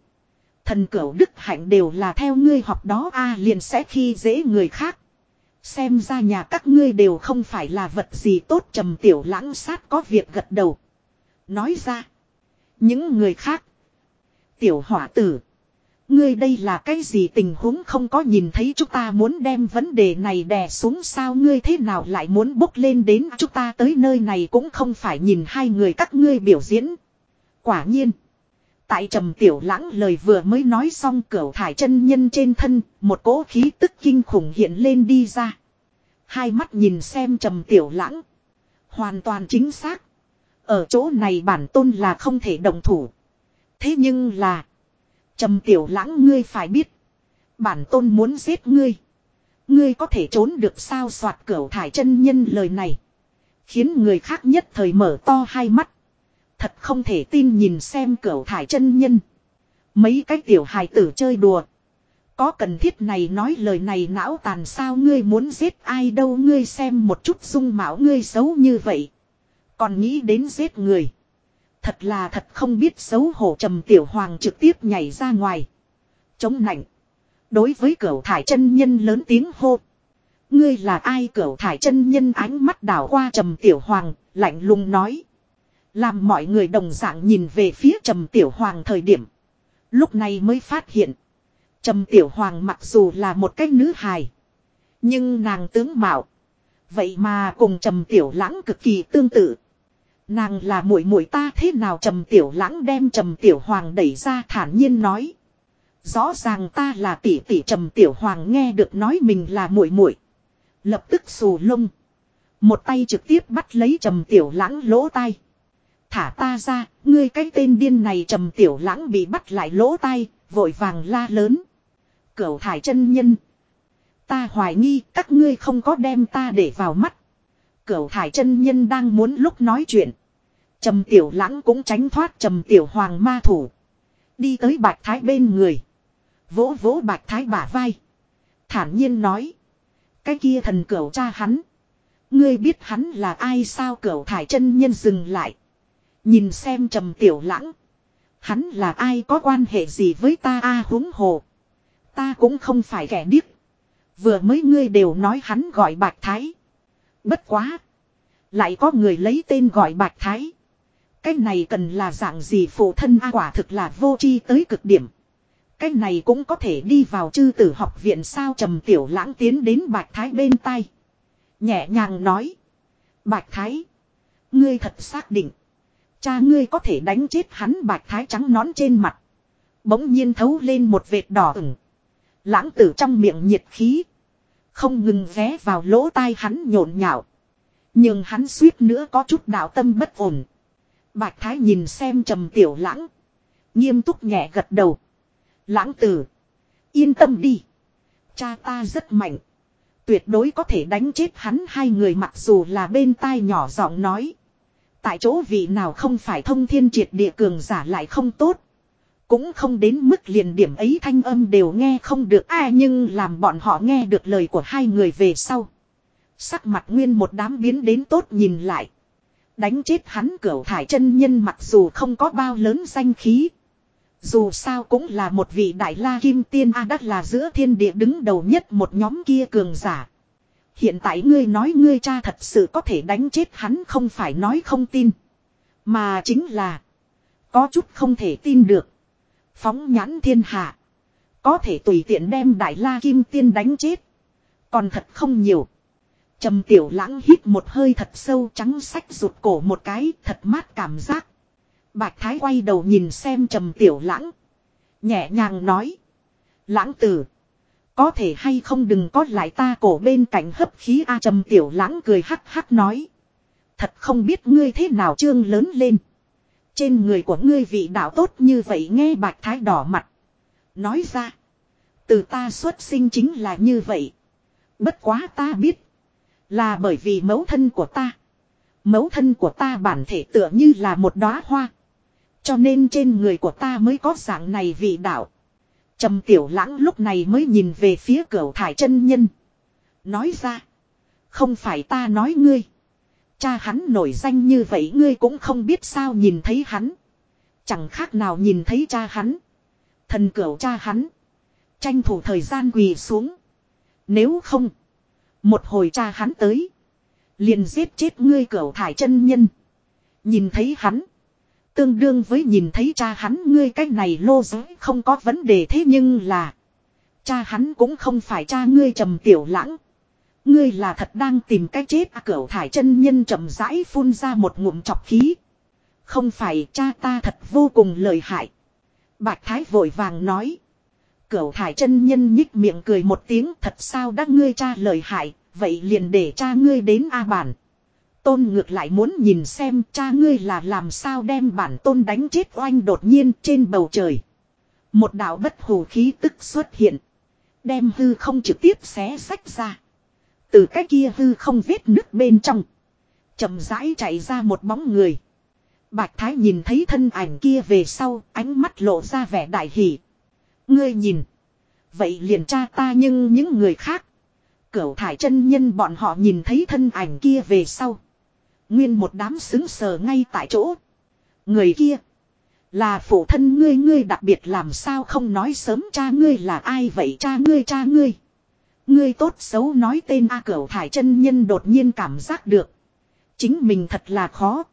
Thần cửu đức hạnh đều là theo ngươi học đó a liền sẽ khi dễ người khác. Xem ra nhà các ngươi đều không phải là vật gì tốt, trầm tiểu lãng sát có việc gật đầu. Nói ra. Những người khác. Tiểu hỏa tử. Ngươi đây là cái gì tình huống không có nhìn thấy chúng ta muốn đem vấn đề này đè xuống sao ngươi thế nào lại muốn bốc lên đến chúng ta tới nơi này cũng không phải nhìn hai người các ngươi biểu diễn. Quả nhiên. Tại trầm tiểu lãng lời vừa mới nói xong cửu thải chân nhân trên thân, một cỗ khí tức kinh khủng hiện lên đi ra. Hai mắt nhìn xem trầm tiểu lãng. Hoàn toàn chính xác. Ở chỗ này bản tôn là không thể đồng thủ. Thế nhưng là. Trầm tiểu lãng ngươi phải biết. Bản tôn muốn giết ngươi. Ngươi có thể trốn được sao soạt cửu thải chân nhân lời này. Khiến người khác nhất thời mở to hai mắt. Thật không thể tin nhìn xem cửu thải chân nhân. Mấy cái tiểu hài tử chơi đùa. Có cần thiết này nói lời này não tàn sao ngươi muốn giết ai đâu ngươi xem một chút dung mạo ngươi xấu như vậy. Còn nghĩ đến giết người. Thật là thật không biết xấu hổ trầm tiểu hoàng trực tiếp nhảy ra ngoài. Chống nạnh. Đối với cửu thải chân nhân lớn tiếng hô. Ngươi là ai cửu thải chân nhân ánh mắt đảo qua trầm tiểu hoàng, lạnh lùng nói. Làm mọi người đồng dạng nhìn về phía trầm tiểu hoàng thời điểm. Lúc này mới phát hiện. Trầm tiểu hoàng mặc dù là một cái nữ hài. Nhưng nàng tướng mạo. Vậy mà cùng trầm tiểu lãng cực kỳ tương tự. Nàng là muội muội ta thế nào trầm tiểu lãng đem trầm tiểu hoàng đẩy ra thản nhiên nói. Rõ ràng ta là tỷ tỷ trầm tiểu hoàng nghe được nói mình là muội muội Lập tức xù lông. Một tay trực tiếp bắt lấy trầm tiểu lãng lỗ tai. Thả ta ra, ngươi cái tên điên này trầm tiểu lãng bị bắt lại lỗ tai, vội vàng la lớn. Cửu thải chân nhân. Ta hoài nghi các ngươi không có đem ta để vào mắt. Cửu thải chân nhân đang muốn lúc nói chuyện. Trầm tiểu lãng cũng tránh thoát trầm tiểu hoàng ma thủ. Đi tới bạch thái bên người. Vỗ vỗ bạch thái bả vai. Thản nhiên nói. Cái kia thần cửu cha hắn. Ngươi biết hắn là ai sao cửu thải chân nhân dừng lại. Nhìn xem trầm tiểu lãng. Hắn là ai có quan hệ gì với ta a à, húng hồ. Ta cũng không phải kẻ điếc. Vừa mới ngươi đều nói hắn gọi bạch thái. Bất quá. Lại có người lấy tên gọi bạch thái. Cái này cần là dạng gì phụ thân a quả thực là vô tri tới cực điểm. Cái này cũng có thể đi vào chư tử học viện sao trầm tiểu lãng tiến đến bạch thái bên tay Nhẹ nhàng nói. Bạch thái. Ngươi thật xác định. Cha ngươi có thể đánh chết hắn bạch thái trắng nón trên mặt. Bỗng nhiên thấu lên một vệt đỏ ửng. Lãng tử trong miệng nhiệt khí. Không ngừng ghé vào lỗ tai hắn nhộn nhạo. Nhưng hắn suýt nữa có chút đạo tâm bất ổn. Bạch Thái nhìn xem trầm tiểu lãng. Nghiêm túc nhẹ gật đầu. Lãng tử. Yên tâm đi. Cha ta rất mạnh. Tuyệt đối có thể đánh chết hắn hai người mặc dù là bên tai nhỏ giọng nói. Tại chỗ vị nào không phải thông thiên triệt địa cường giả lại không tốt. Cũng không đến mức liền điểm ấy thanh âm đều nghe không được ai nhưng làm bọn họ nghe được lời của hai người về sau. Sắc mặt nguyên một đám biến đến tốt nhìn lại. Đánh chết hắn cửu thải chân nhân mặc dù không có bao lớn danh khí. Dù sao cũng là một vị đại la kim tiên A đắc là giữa thiên địa đứng đầu nhất một nhóm kia cường giả. Hiện tại ngươi nói ngươi cha thật sự có thể đánh chết hắn không phải nói không tin. Mà chính là. Có chút không thể tin được. Phóng nhãn thiên hạ. Có thể tùy tiện đem đại la kim tiên đánh chết. Còn thật không nhiều. Trầm tiểu lãng hít một hơi thật sâu trắng sách rụt cổ một cái thật mát cảm giác. Bạch Thái quay đầu nhìn xem trầm tiểu lãng. Nhẹ nhàng nói. Lãng tử. Có thể hay không đừng có lại ta cổ bên cạnh hấp khí A trầm tiểu lãng cười hắc hắc nói. Thật không biết ngươi thế nào trương lớn lên. Trên người của ngươi vị đạo tốt như vậy nghe bạch thái đỏ mặt. Nói ra. Từ ta xuất sinh chính là như vậy. Bất quá ta biết. Là bởi vì mẫu thân của ta. Mẫu thân của ta bản thể tựa như là một đóa hoa. Cho nên trên người của ta mới có dạng này vị đạo. Trầm tiểu lãng lúc này mới nhìn về phía cửa thải chân nhân. Nói ra. Không phải ta nói ngươi. Cha hắn nổi danh như vậy ngươi cũng không biết sao nhìn thấy hắn. Chẳng khác nào nhìn thấy cha hắn. Thần cửu cha hắn. Tranh thủ thời gian quỳ xuống. Nếu không. Một hồi cha hắn tới. Liền giết chết ngươi cửu thải chân nhân. Nhìn thấy hắn. Tương đương với nhìn thấy cha hắn ngươi cái này lô giới không có vấn đề thế nhưng là. Cha hắn cũng không phải cha ngươi trầm tiểu lãng. Ngươi là thật đang tìm cái chết à cửu thải chân nhân chậm rãi phun ra một ngụm chọc khí. Không phải cha ta thật vô cùng lợi hại. Bạch Thái vội vàng nói. Cửu thải chân nhân nhích miệng cười một tiếng thật sao đã ngươi cha lời hại, vậy liền để cha ngươi đến A bản. Tôn ngược lại muốn nhìn xem cha ngươi là làm sao đem bản tôn đánh chết oanh đột nhiên trên bầu trời. Một đạo bất hủ khí tức xuất hiện. Đem hư không trực tiếp xé sách ra. Từ cái kia hư không vết nước bên trong. chậm rãi chạy ra một bóng người. Bạch Thái nhìn thấy thân ảnh kia về sau, ánh mắt lộ ra vẻ đại hỷ. Ngươi nhìn. Vậy liền cha ta nhưng những người khác. Cửu thải chân nhân bọn họ nhìn thấy thân ảnh kia về sau. Nguyên một đám xứng sờ ngay tại chỗ. Người kia. Là phụ thân ngươi ngươi đặc biệt làm sao không nói sớm, cha ngươi là ai vậy, cha ngươi cha ngươi. Ngươi tốt xấu nói tên A Cửu Thải chân nhân đột nhiên cảm giác được. Chính mình thật là khó.